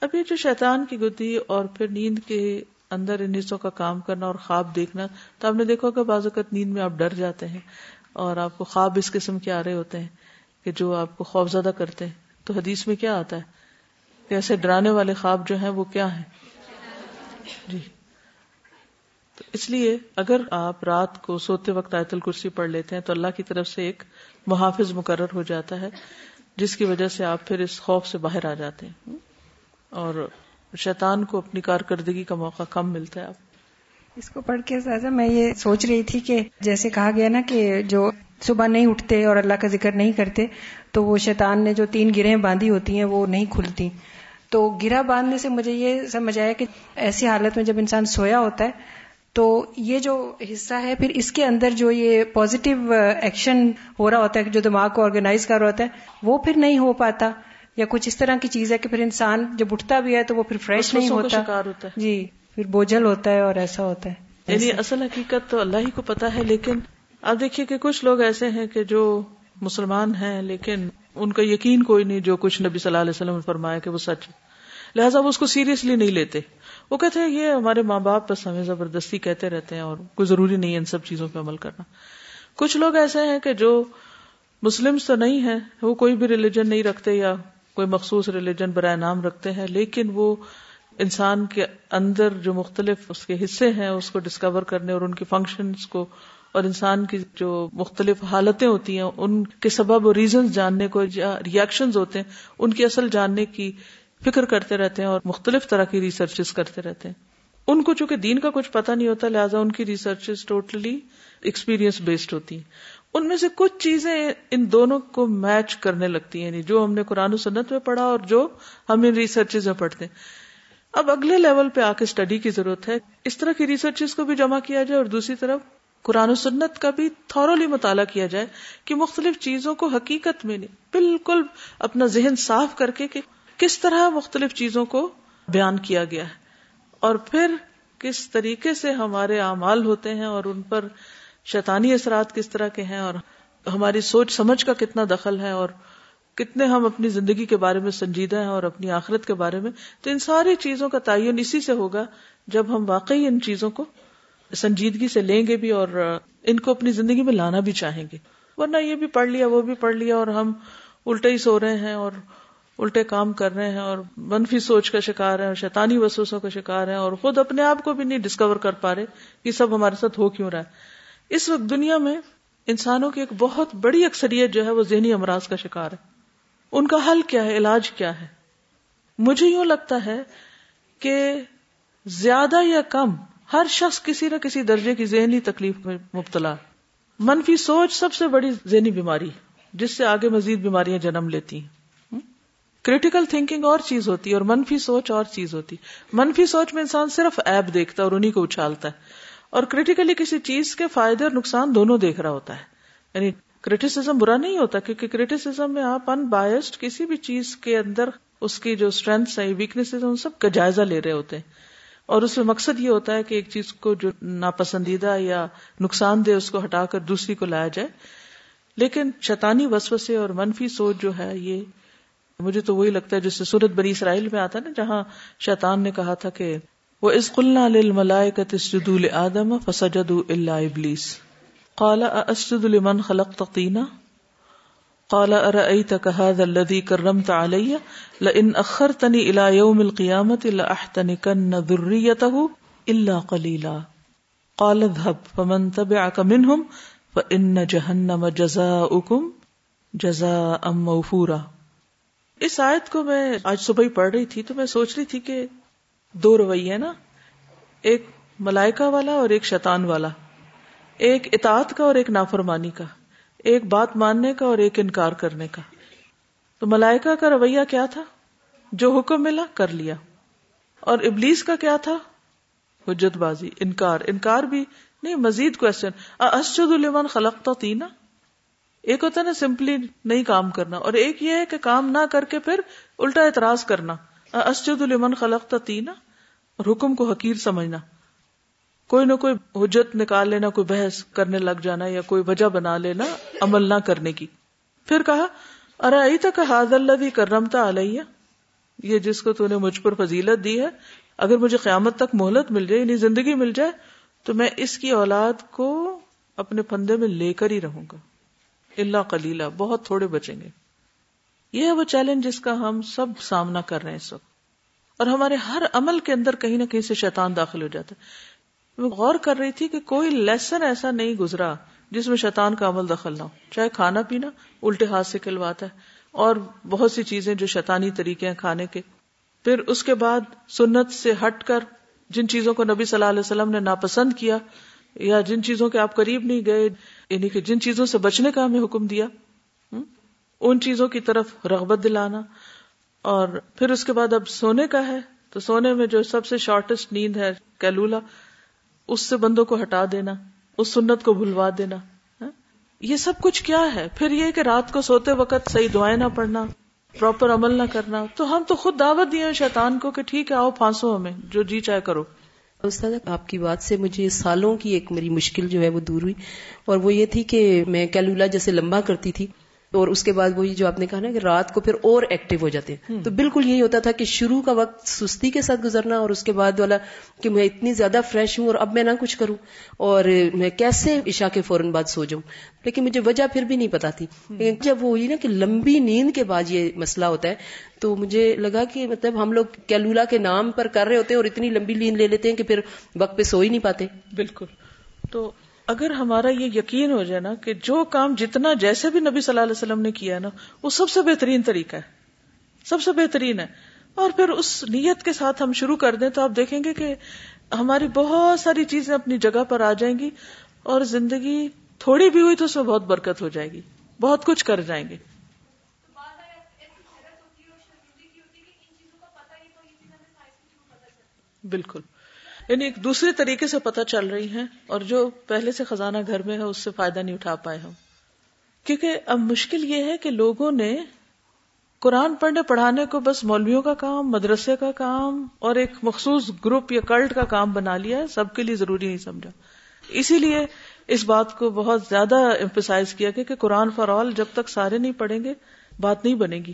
اب یہ جو شیطان کی گدی اور پھر نیند کے اندر ان حصوں کا کام کرنا اور خواب دیکھنا، تو آپ نے دیکھا کہ بعض اوقات نیند میں آپ ڈر جاتے ہیں۔ اور آپ کو خواب اس قسم کے آ رہے ہوتے ہیں کہ جو آپ کو خوف زدہ کرتے ہیں۔ تو حدیث میں کیا آتا ہے؟ کہ ایسے ڈرانے والے خواب جو ہیں وہ کیا ہیں؟ جی۔ تو اس لیے اگر آپ رات کو سوتے وقت آیت الکرسی پڑھ لیتے ہیں تو اللہ کی طرف سے ایک محافظ مقرر ہو جاتا ہے، جس کی وجہ سے آپ پھر اس خوف سے باہر آ جاتے ہیں۔ اور شیطان کو اپنی کارکردگی کا موقع کم ملتا ہے۔ آپ اس کو پڑھ کے سازا میں یہ سوچ رہی تھی کہ جیسے کہا گیا نا کہ جو صبح نہیں اٹھتے اور اللہ کا ذکر نہیں کرتے تو وہ شیطان نے جو تین گرہیں باندھی ہوتی ہیں وہ نہیں کھلتی۔ تو گرا باندھنے سے مجھے یہ سمجھ آیا کہ ایسی حالت میں جب انسان سویا ہوتا ہے تو یہ جو حصہ ہے پھر اس کے اندر جو یہ پازیٹو ایکشن ہو رہا ہوتا ہے جو دماغ کو آرگنائز کر رہا ہوتا ہے وہ پھر نہیں ہو پاتا۔ یا کچھ اس طرح کی چیز ہے کہ پھر انسان جب اٹھتا بھی ہے تو وہ پھر فریش نہیں ہوتا۔ ہوتا جی۔ پھر بوجھل ہوتا ہے اور ایسا ہوتا ہے۔ یعنی اصل حقیقت تو اللہ ہی کو پتا ہے، لیکن آپ دیکھیے کہ کچھ لوگ ایسے ہیں کہ جو مسلمان ہیں، لیکن ان کا یقین کوئی نہیں، جو کچھ نبی صلی اللہ علیہ وسلم نے فرمایا کہ وہ سچ لہٰذا وہ اس کو سیریسلی نہیں لیتے۔ وہ کہتے ہیں، یہ ہمارے ماں باپ بس ہمیں زبردستی کہتے رہتے ہیں اور کوئی ضروری نہیں ہے ان سب چیزوں پہ عمل کرنا۔ کچھ لوگ ایسے ہیں کہ جو مسلم تو نہیں ہے وہ کوئی بھی ریلیجن نہیں رکھتے یا کوئی مخصوص ریلیجن برائے نام رکھتے ہیں، لیکن وہ انسان کے اندر جو مختلف اس کے حصے ہیں، اس کو ڈسکور کرنے اور ان کے فنکشنز کو اور انسان کی جو مختلف حالتیں ہوتی ہیں، ان کے سبب اور ریزنز جاننے کو یا ریئیکشنز ہوتے ہیں، ان کی اصل جاننے کی فکر کرتے رہتے ہیں اور مختلف طرح کی ریسرچ کرتے رہتے ہیں۔ ان کو چونکہ دین کا کچھ پتا نہیں ہوتا، لہٰذا ان کی ریسرچ ٹوٹلی ایکسپیرئنس بیسڈ ہوتی ہیں۔ ان میں سے کچھ چیزیں ان دونوں کو میچ کرنے لگتی ہیں یعنی جو ہم نے قرآن و سنت میں پڑھا اور جو ہم ان ریسرچ میں پڑھتے ہیں۔ اب اگلے لیول پہ آ کے اسٹڈی کی ضرورت ہے۔ اس طرح کی ریسرچ کو بھی جمع کیا جائے اور دوسری طرف قرآن و سنت کا بھی تھورولی مطالعہ کیا جائے کہ مختلف چیزوں کو حقیقت میں نہیں، بالکل اپنا ذہن صاف کر کے کہ کس طرح مختلف چیزوں کو بیان کیا گیا ہے۔ اور پھر کس طریقے سے ہمارے اعمال ہوتے ہیں اور ان پر شیطانی اثرات کس طرح کے ہیں اور ہماری سوچ سمجھ کا کتنا دخل ہے اور کتنے ہم اپنی زندگی کے بارے میں سنجیدہ ہیں اور اپنی آخرت کے بارے میں، تو ان ساری چیزوں کا تعین اسی سے ہوگا جب ہم واقعی ان چیزوں کو سنجیدگی سے لیں گے بھی اور ان کو اپنی زندگی میں لانا بھی چاہیں گے۔ ورنہ یہ بھی پڑھ لیا، وہ بھی پڑھ لیا اور ہم الٹے ہی سو رہے ہیں اور الٹے کام کر رہے ہیں اور منفی سوچ کا شکار ہے اور شیطانی وسوسوں کا شکار ہے اور خود اپنے آپ کو بھی نہیں ڈسکور کر پا رہے یہ سب ہمارے ساتھ ہو کیوں رہا ہے۔ اس وقت دنیا میں انسانوں کی ایک بہت بڑی اکثریت جو ہے وہ ذہنی امراض کا شکار ہے۔ ان کا حل کیا ہے، علاج کیا ہے؟ مجھے یوں لگتا ہے کہ زیادہ یا کم ہر شخص کسی نہ کسی درجے کی ذہنی تکلیف میں مبتلا۔ منفی سوچ سب سے بڑی ذہنی بیماری، جس سے آگے مزید بیماریاں جنم لیتی ہیں۔ کریٹیکل تھنکنگ اور چیز ہوتی ہے اور منفی سوچ اور چیز ہوتی۔ منفی سوچ میں انسان صرف ایپ دیکھتا ہے اور انہیں کو اچھالتا ہے۔ اور کریٹیکلی کسی چیز کے فائدے اور نقصان دونوں دیکھ رہا ہوتا ہے۔ یعنی کریٹیسم برا نہیں ہوتا، کیونکہ کریٹیسم میں آپ ان بایسڈ کسی بھی چیز کے اندر اس کی جو اسٹرینتھ ہے ویکنیس ان سب کا جائزہ لے رہے ہوتے ہیں۔ اور اس میں مقصد یہ ہوتا ہے کہ ایک چیز کو جو ناپسندیدہ یا نقصان دہ اس کو ہٹا کر دوسری کو لایا جائے۔ لیکن شیطانی وسوسے اور منفی سوچ جو ہے، یہ مجھے تو وہی لگتا ہے جس سے سورت بنی اسرائیل میں آتا نا، جہاں شیطان نے کہا تھا کہ وہ از قلنا للملائکۃ آدم فسجدوا الا ابلیس قال اسجد لمن خلقت طینا قال ارأيتك هذا الذي كرمت علي؟ لئن اخرتني الى يوم القيامه لاحتنكن ذريته الا قليلا. قال، اذهب، فمن تبعك منهم فان جهنم جزاؤكم جزاء موفورا. اس آیت کو میں آج صبح ہی پڑھ رہی تھی تو میں سوچ رہی تھی کہ دو رویے نا، ایک ملائکا والا اور ایک شیطان والا۔ ایک اطاعت کا اور ایک نافرمانی کا، ایک بات ماننے کا اور ایک انکار کرنے کا۔ تو ملائکا کا رویہ کیا تھا؟ جو حکم ملا کر لیا۔ اور ابلیس کا کیا تھا؟ حجت بازی، انکار۔ انکار بھی نہیں، مزید کوشچن اسجد المان خلقتا تینا ایک ہوتا ہے نا سمپلی نہیں کام کرنا۔ اور ایک یہ ہے کہ کام نہ کر کے پھر الٹا اعتراض کرنا۔ اسجد المن خلق تینا اور حکم کو حقیر سمجھنا۔ کوئی نہ کوئی حجت نکال لینا، کوئی بحث کرنے لگ جانا یا کوئی وجہ بنا لینا عمل نہ کرنے کی۔ پھر کہا ارے آئی تک حاض اللہ بھی کرمتا علیہ؟ یہ جس کو تو نے مجھ پر فضیلت دی ہے، اگر مجھے قیامت تک مہلت مل جائے یعنی زندگی مل جائے، تو میں اس کی اولاد کو اپنے پندے میں لے کر ہی رہوں گا۔ اللہ کلیلہ بہت تھوڑے بچیں گے۔ یہ ہے وہ چیلنج جس کا ہم سب سامنا کر رہے ہیں اس وقت۔ اور ہمارے ہر عمل کے اندر کہیں نہ کہیں سے شیطان داخل ہو جاتا ہے۔ میں غور کر رہی تھی کہ کوئی لیسن ایسا نہیں گزرا جس میں شیطان کا عمل دخل نہ ہو۔ چاہے کھانا پینا، الٹے ہاتھ سے کھلواتا ہے۔ اور بہت سی چیزیں جو شیطانی طریقے ہیں کھانے کے۔ پھر اس کے بعد سنت سے ہٹ کر جن چیزوں کو نبی صلی اللہ علیہ وسلم نے ناپسند کیا یا جن چیزوں کے آپ قریب نہیں گئے یعنی کہ جن چیزوں سے بچنے کا ہمیں حکم دیا ان چیزوں کی طرف رغبت دلانا۔ اور پھر اس کے بعد اب سونے کا ہے، تو سونے میں جو سب سے شارٹیسٹ نیند ہے، کیلولا اس سے بندوں کو ہٹا دینا، اس سنت کو بھلوا دینا۔ ہاں؟ یہ سب کچھ کیا ہے؟ پھر یہ کہ رات کو سوتے وقت صحیح دعائیں نہ پڑھنا پراپر عمل نہ کرنا۔ تو ہم تو خود دعوت دیے شیطان کو کہ ٹھیک ہے، آؤ پھانسو ہمیں، جو جی چاہے کرو۔ استاد، آپ کی بات سے مجھے سالوں کی ایک میری مشکل جو ہے وہ دور ہوئی۔ اور وہ یہ تھی کہ میں کیلولا جیسے لمبا کرتی تھی۔ اور اس کے بعد وہی جو آپ نے کہا نا کہ رات کو پھر اور ایکٹیو ہو جاتے ہیں۔ تو بالکل یہی ہوتا تھا کہ شروع کا وقت سستی کے ساتھ گزرنا اور اس کے بعد والا کہ میں اتنی زیادہ فریش ہوں اور اب میں نہ کچھ کروں اور میں کیسے عشاء کے فوراً بعد سو جاؤں۔ لیکن مجھے وجہ پھر بھی نہیں پتا تھی۔ لیکن جب وہ ہوئی نا کہ لمبی نیند کے بعد یہ مسئلہ ہوتا ہے تو مجھے لگا کہ مطلب ہم لوگ کیلولا کے نام پر کر رہے ہوتے ہیں اور اتنی لمبی نیند لے لیتے ہیں کہ پھر وقت پہ سو ہی نہیں پاتے۔ بالکل۔ تو اگر ہمارا یہ یقین ہو جائے نا کہ جو کام جتنا جیسے بھی نبی صلی اللہ علیہ وسلم نے کیا نا، وہ سب سے بہترین طریقہ ہے۔ سب سے بہترین ہے۔ اور پھر اس نیت کے ساتھ ہم شروع کر دیں تو آپ دیکھیں گے کہ ہماری بہت ساری چیزیں اپنی جگہ پر آ جائیں گی اور زندگی تھوڑی بھی ہوئی تو اس میں بہت برکت ہو جائے گی۔ بہت کچھ کر جائیں گے۔ بالکل۔ یعنی ایک دوسرے طریقے سے پتہ چل رہی ہیں اور جو پہلے سے خزانہ گھر میں ہے اس سے فائدہ نہیں اٹھا پائے ہم۔ کیونکہ اب مشکل یہ ہے کہ لوگوں نے قرآن پڑھنے، پڑھانے کو بس مولویوں کا کام، مدرسے کا کام اور ایک مخصوص گروپ یا کلٹ کا کام بنا لیا ہے۔ سب کے لیے ضروری نہیں سمجھا۔ اسی لیے اس بات کو بہت زیادہ امپسائز کیا کہ قرآن فار آل جب تک سارے نہیں پڑھیں گے، بات نہیں بنے گی۔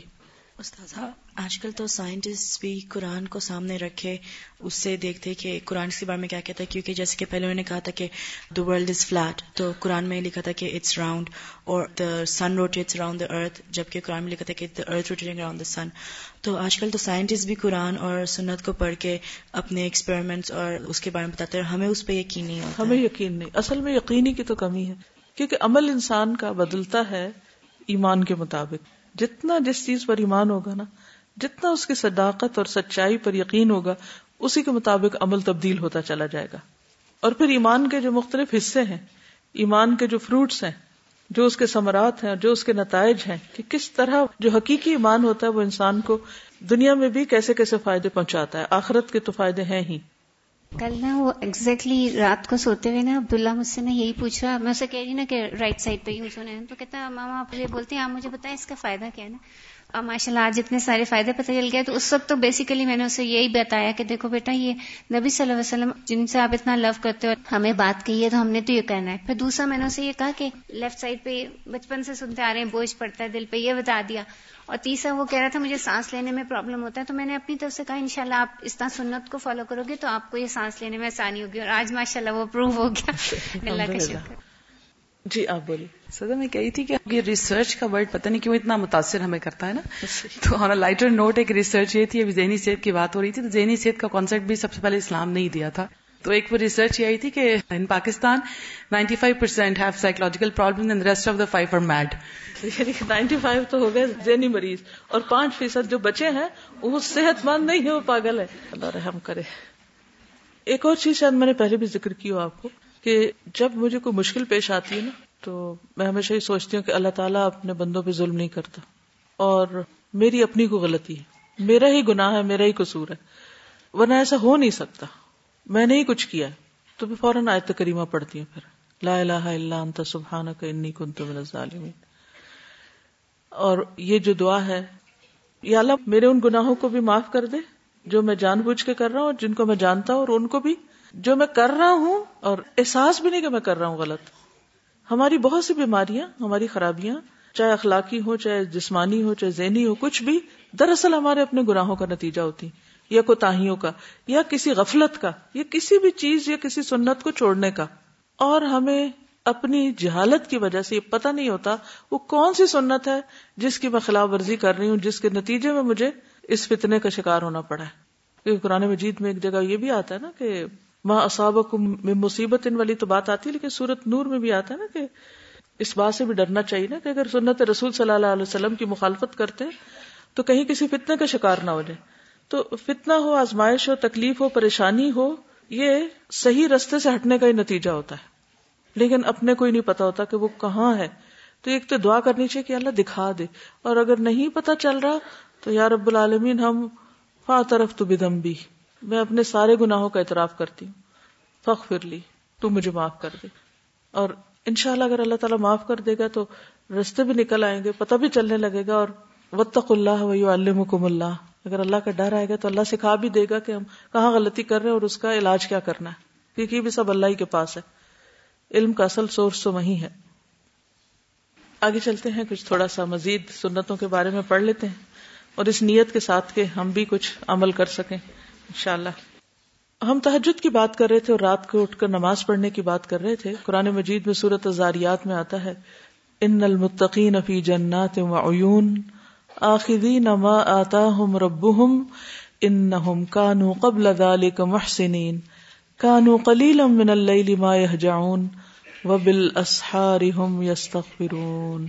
استاذہ، آج کل تو سائنٹسٹ بھی قرآن کو سامنے رکھے، اس سے دیکھتے کہ قرآن کے بارے میں کیا کہتا ہے، کیونکہ جیسے کہ پہلے انہوں نے کہا تھا کہ دا ورلڈ از فلیٹ تو قرآن میں لکھا تھا کہ اٹس راؤنڈ اور the sun rotates around the earth جبکہ قرآن میں لکھا تھا کہ دا ارتھ روٹیٹنگ اراؤنڈ دا سن تو آج کل تو سائنٹسٹ بھی قرآن اور سنت کو پڑھ کے اپنے ایکسپیریمنٹس اور اس کے بارے میں بتاتے ہیں، ہمیں اس پہ یقین نہیں ہوتا۔ ہمیں یقین نہیں، اصل میں یقینی کی تو کمی ہے، کیونکہ عمل انسان کا بدلتا ہے ایمان کے مطابق۔ جتنا جس چیز پر ایمان ہوگا نا، جتنا اس کی صداقت اور سچائی پر یقین ہوگا، اسی کے مطابق عمل تبدیل ہوتا چلا جائے گا۔ اور پھر ایمان کے جو مختلف حصے ہیں، ایمان کے جو فروٹس ہیں، جو اس کے ثمرات ہیں جو اس کے نتائج ہیں، کہ کس طرح جو حقیقی ایمان ہوتا ہے، وہ انسان کو دنیا میں بھی کیسے کیسے فائدے پہنچاتا ہے، آخرت کے تو فائدے ہیں ہی۔ کل نا وہ ایگزیکٹلی رات کو سوتے ہوئے نا عبداللہ مجھ سے نا یہی پوچھ رہا، میں اسے کہہ رہی نا کہ رائٹ سائڈ پہ ہی سونے تو کہتا ماما آپ یہ بولتے ہیں، آپ مجھے بتائیں اس کا فائدہ کیا ہے نا؟ ماشاء اللہ آج اتنے سارے فائدے پتہ چل گئے تو اس وقت تو بیسیکلی میں نے اسے یہی بتایا کہ دیکھو بیٹا، یہ نبی صلی اللہ علیہ وسلم جن سے آپ اتنا لو کرتے ہو، ہمیں بات کہی ہے تو ہم نے تو یہ کہنا ہے۔ پھر دوسرا میں نے اسے یہ کہا کہ لیفٹ سائڈ پہ بچپن سے سنتے آ رہے ہیں، بوجھ پڑتا ہے دل پہ، یہ بتا دیا۔ اور تیسرا وہ کہہ رہا تھا، مجھے سانس لینے میں پرابلم ہوتا ہے۔ تو میں نے اپنی طرف سے کہا، انشاءاللہ آپ اس طرح سنت کو فالو کرو گے تو آپ کو یہ سانس لینے میں آسانی ہوگی۔ اور آج ماشاء اللہ وہ پروو ہو گیا۔ اللہ کا شکر۔ جی آپ بولیے۔ سدا میں کہی تھی کہ یہ ریسرچ کا ورڈ پتہ نہیں کیوں اتنا متاثر ہمیں کرتا ہے نا۔ تو آن لائٹر نوٹ ایک ریسرچ یہ تھی ابھی ذہنی صحت کی بات ہو رہی تھی تو ذہنی صحت کا کانسیپٹ بھی سب سے پہلے اسلام نہیں دیا تھا۔ تو ایک وہ ریسرچ یہ آئی تھی کہ in Pakistan 95% five percent have psychological problem rest of the five are mad یعنی نائنٹی فائیو تو ہو گئے ذہنی مریض۔ اور پانچ فیصد جو بچے ہیں وہ صحت مند نہیں ہے وہ پاگل ہے اللہ رحم کرے۔ ایک اور چیز شاید میں نے پہلے بھی ذکر کی ہو آپ کو۔ کہ جب مجھے کوئی مشکل پیش آتی ہے نا، تو میں ہمیشہ یہ سوچتی ہوں کہ اللہ تعالیٰ اپنے بندوں پہ ظلم نہیں کرتا۔ اور میری اپنی کو غلطی ہے۔ میرا ہی گناہ ہے، میرا ہی قصور ہے۔ ورنہ ایسا ہو نہیں سکتا۔ میں نے ہی کچھ کیا تو بھی فوراً آیت کریمہ پڑھتی ہوں پھر۔ لا الہ الا انت سبحانک انی کنت من الظالمین۔ اور یہ جو دعا ہے، یا اللہ میرے ان گناہوں کو بھی معاف کر دے، جو میں جان بوجھ کے کر رہا ہوں، جن کو میں جانتا ہوں اور ان کو بھی جو میں کر رہا ہوں اور احساس بھی نہیں کہ میں کر رہا ہوں غلط۔ ہماری بہت سی بیماریاں، ہماری خرابیاں، چاہے اخلاقی ہو چاہے جسمانی ہو چاہے ذہنی ہو کچھ بھی دراصل ہمارے اپنے گناہوں کا نتیجہ ہوتی، یا کوتاہیوں کا، یا کسی غفلت کا، یا کسی بھی چیز، یا کسی سنت کو چھوڑنے کا۔ اور ہمیں اپنی جہالت کی وجہ سے یہ پتہ نہیں ہوتا وہ کون سی سنت ہے جس کی میں خلاف ورزی کر رہی ہوں، جس کے نتیجے میں مجھے اس فتنے کا شکار ہونا پڑا ہے۔ کیونکہ قرآن مجید میں ایک جگہ یہ بھی آتا ہے نا کہ ماں اصابق مصیبت ان والی تو بات آتی ہے، لیکن سورت نور میں بھی آتا ہے نا کہ اس بات سے بھی ڈرنا چاہیے نا کہ اگر سنت رسول صلی اللہ علیہ وسلم کی مخالفت کرتے تو کہیں کسی فتنے کا شکار نہ ہو جائے۔ تو فتنہ ہو، آزمائش ہو، تکلیف ہو، پریشانی ہو، یہ صحیح رستے سے ہٹنے کا ہی نتیجہ ہوتا ہے۔ لیکن اپنے کو ہی نہیں پتا ہوتا کہ وہ کہاں ہے۔ تو ایک تو دعا کرنی چاہیے کہ اللہ دکھا دے۔ اور اگر نہیں پتا چل رہا تو یا رب العالمین ہم فا طرف تو بدم بھی میں اپنے سارے گناہوں کا اعتراف کرتی ہوں۔ فخ پھر لی، تو مجھے معاف کر دے۔ اور انشاءاللہ اگر اللہ تعالیٰ معاف کر دے گا تو رستے بھی نکل آئیں گے، پتہ بھی چلنے لگے گا۔ اور وطق اللہ وم اللہ۔ اگر اللہ کا ڈر آئے گا تو اللہ سکھا بھی دے گا کہ ہم کہاں غلطی کر رہے ہیں اور اس کا علاج کیا کرنا ہے۔ کیونکہ یہ بھی سب اللہ ہی کے پاس ہے۔ علم کا اصل سورس تو وہی ہے۔ آگے چلتے ہیں، کچھ تھوڑا سا مزید سنتوں کے بارے میں پڑھ لیتے ہیں۔ اور اس نیت کے ساتھ کہ ہم بھی کچھ عمل کر سکیں۔ انشاءاللہ۔ ہم تحجد کی بات کر رہے تھے اور رات کو اٹھ کر نماز پڑھنے کی بات کر رہے تھے۔ قرآن مجید میں صورت زاریات میں آتا ہے، ان المتقین فی جنات و عیون، آخذین ما آتاہم ربهم انہم کانو قبل ذالک محسنین۔ کانو قلیلا من اللیل ما یہجعون وبالاسحار هم یستغفرون۔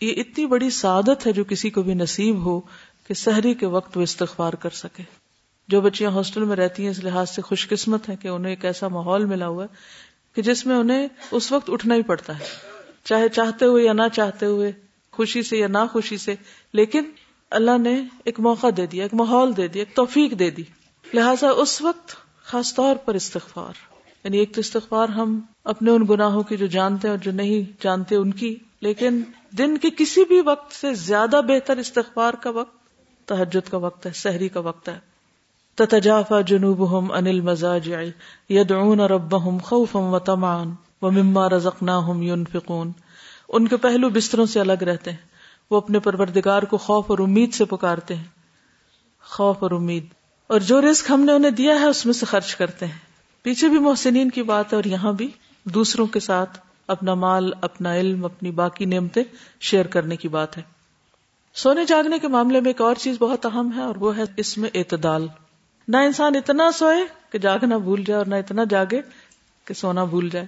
یہ اتنی بڑی سعادت ہے جو کسی کو بھی نصیب ہو کہ سحری کے وقت وہ استغفار کر سکے۔ جو بچیاں ہاسٹل میں رہتی ہیں اس لحاظ سے خوش قسمت ہے کہ انہیں ایک ایسا ماحول ملا ہوا ہے کہ جس میں انہیں اس وقت اٹھنا ہی پڑتا ہے۔ چاہے چاہتے ہوئے یا نہ چاہتے ہوئے، خوشی سے یا نہ خوشی سے، لیکن اللہ نے ایک موقع دے دیا، ایک ماحول دے دیا، ایک توفیق دے دی۔ لہٰذا اس وقت خاص طور پر استغفار۔ یعنی ایک تو استغفار ہم اپنے ان گناہوں کی جو جانتے ہیں اور جو نہیں جانتے ان کی، لیکن دن کے کسی بھی وقت سے زیادہ بہتر استغفار کا وقت تحجد کا وقت ہے، سحری کا وقت ہے۔ تتجافا جنوبهم عن المزاجع، يدعون ربهم خوفا وطمعا، ومما رزقناهم ينفقون. ان کے پہلو بستروں سے الگ رہتے ہیں، وہ اپنے پروردگار کو خوف اور امید سے پکارتے ہیں۔ خوف اور امید۔ اور جو رزق ہم نے انہیں دیا ہے، اس میں سے خرچ کرتے ہیں۔ پیچھے بھی محسنین کی بات ہے اور یہاں بھی دوسروں کے ساتھ اپنا مال، اپنا علم، اپنی باقی نعمتیں شیئر کرنے کی بات ہے۔ سونے جاگنے کے معاملے میں ایک اور چیز بہت اہم ہے اور وہ ہے اس میں اعتدال۔ نہ انسان اتنا سوئے کہ جاگنا بھول جائے اور نہ اتنا جاگے کہ سونا بھول جائے۔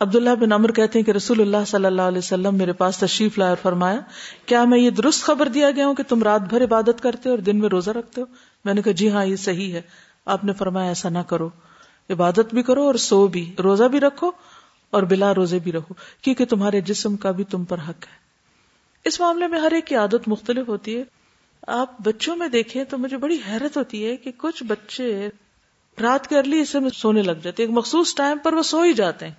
عبداللہ بن امر کہتے ہیں کہ رسول اللہ صلی اللہ علیہ وسلم میرے پاس تشریف لائے اور فرمایا، کیا میں یہ درست خبر دیا گیا ہوں کہ تم رات بھر عبادت کرتے ہو اور دن میں روزہ رکھتے ہو؟ میں نے کہا جی ہاں یہ صحیح ہے۔ آپ نے فرمایا، ایسا نہ کرو۔ عبادت بھی کرو اور سو بھی، روزہ بھی رکھو اور بلا روزے بھی رہو، کیونکہ تمہارے جسم کا بھی تم پر حق ہے۔ اس معاملے میں ہر ایک کی عادت مختلف ہوتی ہے۔ آپ بچوں میں دیکھیں تو مجھے بڑی حیرت ہوتی ہے کہ کچھ بچے رات کے ارلی حصے میں سونے لگ جاتے ایک مخصوص ٹائم پر وہ سو ہی جاتے ہیں۔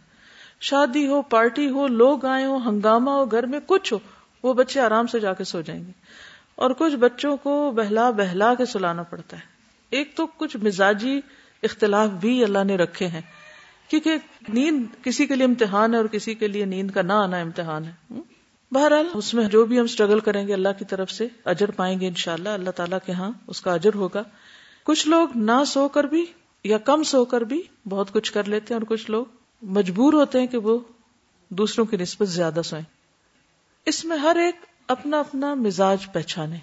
شادی ہو، پارٹی ہو، لوگ آئے ہو ہنگامہ ہو، گھر میں کچھ ہو، وہ بچے آرام سے جا کے سو جائیں گے۔ اور کچھ بچوں کو بہلا بہلا کے سلانا پڑتا ہے۔ ایک تو کچھ مزاجی اختلاف بھی اللہ نے رکھے ہیں۔ کیونکہ نیند کسی کے لیے امتحان ہے اور کسی کے لیے نیند کا نہ آنا امتحان ہے۔ بہرحال اس میں جو بھی ہم اسٹرگل کریں گے اللہ کی طرف سے، اجر پائیں گے انشاءاللہ اللہ اللہ تعالیٰ کے ہاں اس کا اجر ہوگا۔ کچھ لوگ نہ سو کر بھی یا کم سو کر بھی بہت کچھ کر لیتے ہیں اور کچھ لوگ مجبور ہوتے ہیں کہ وہ دوسروں کی نسبت زیادہ سوئیں۔ اس میں ہر ایک اپنا اپنا مزاج پہچانے۔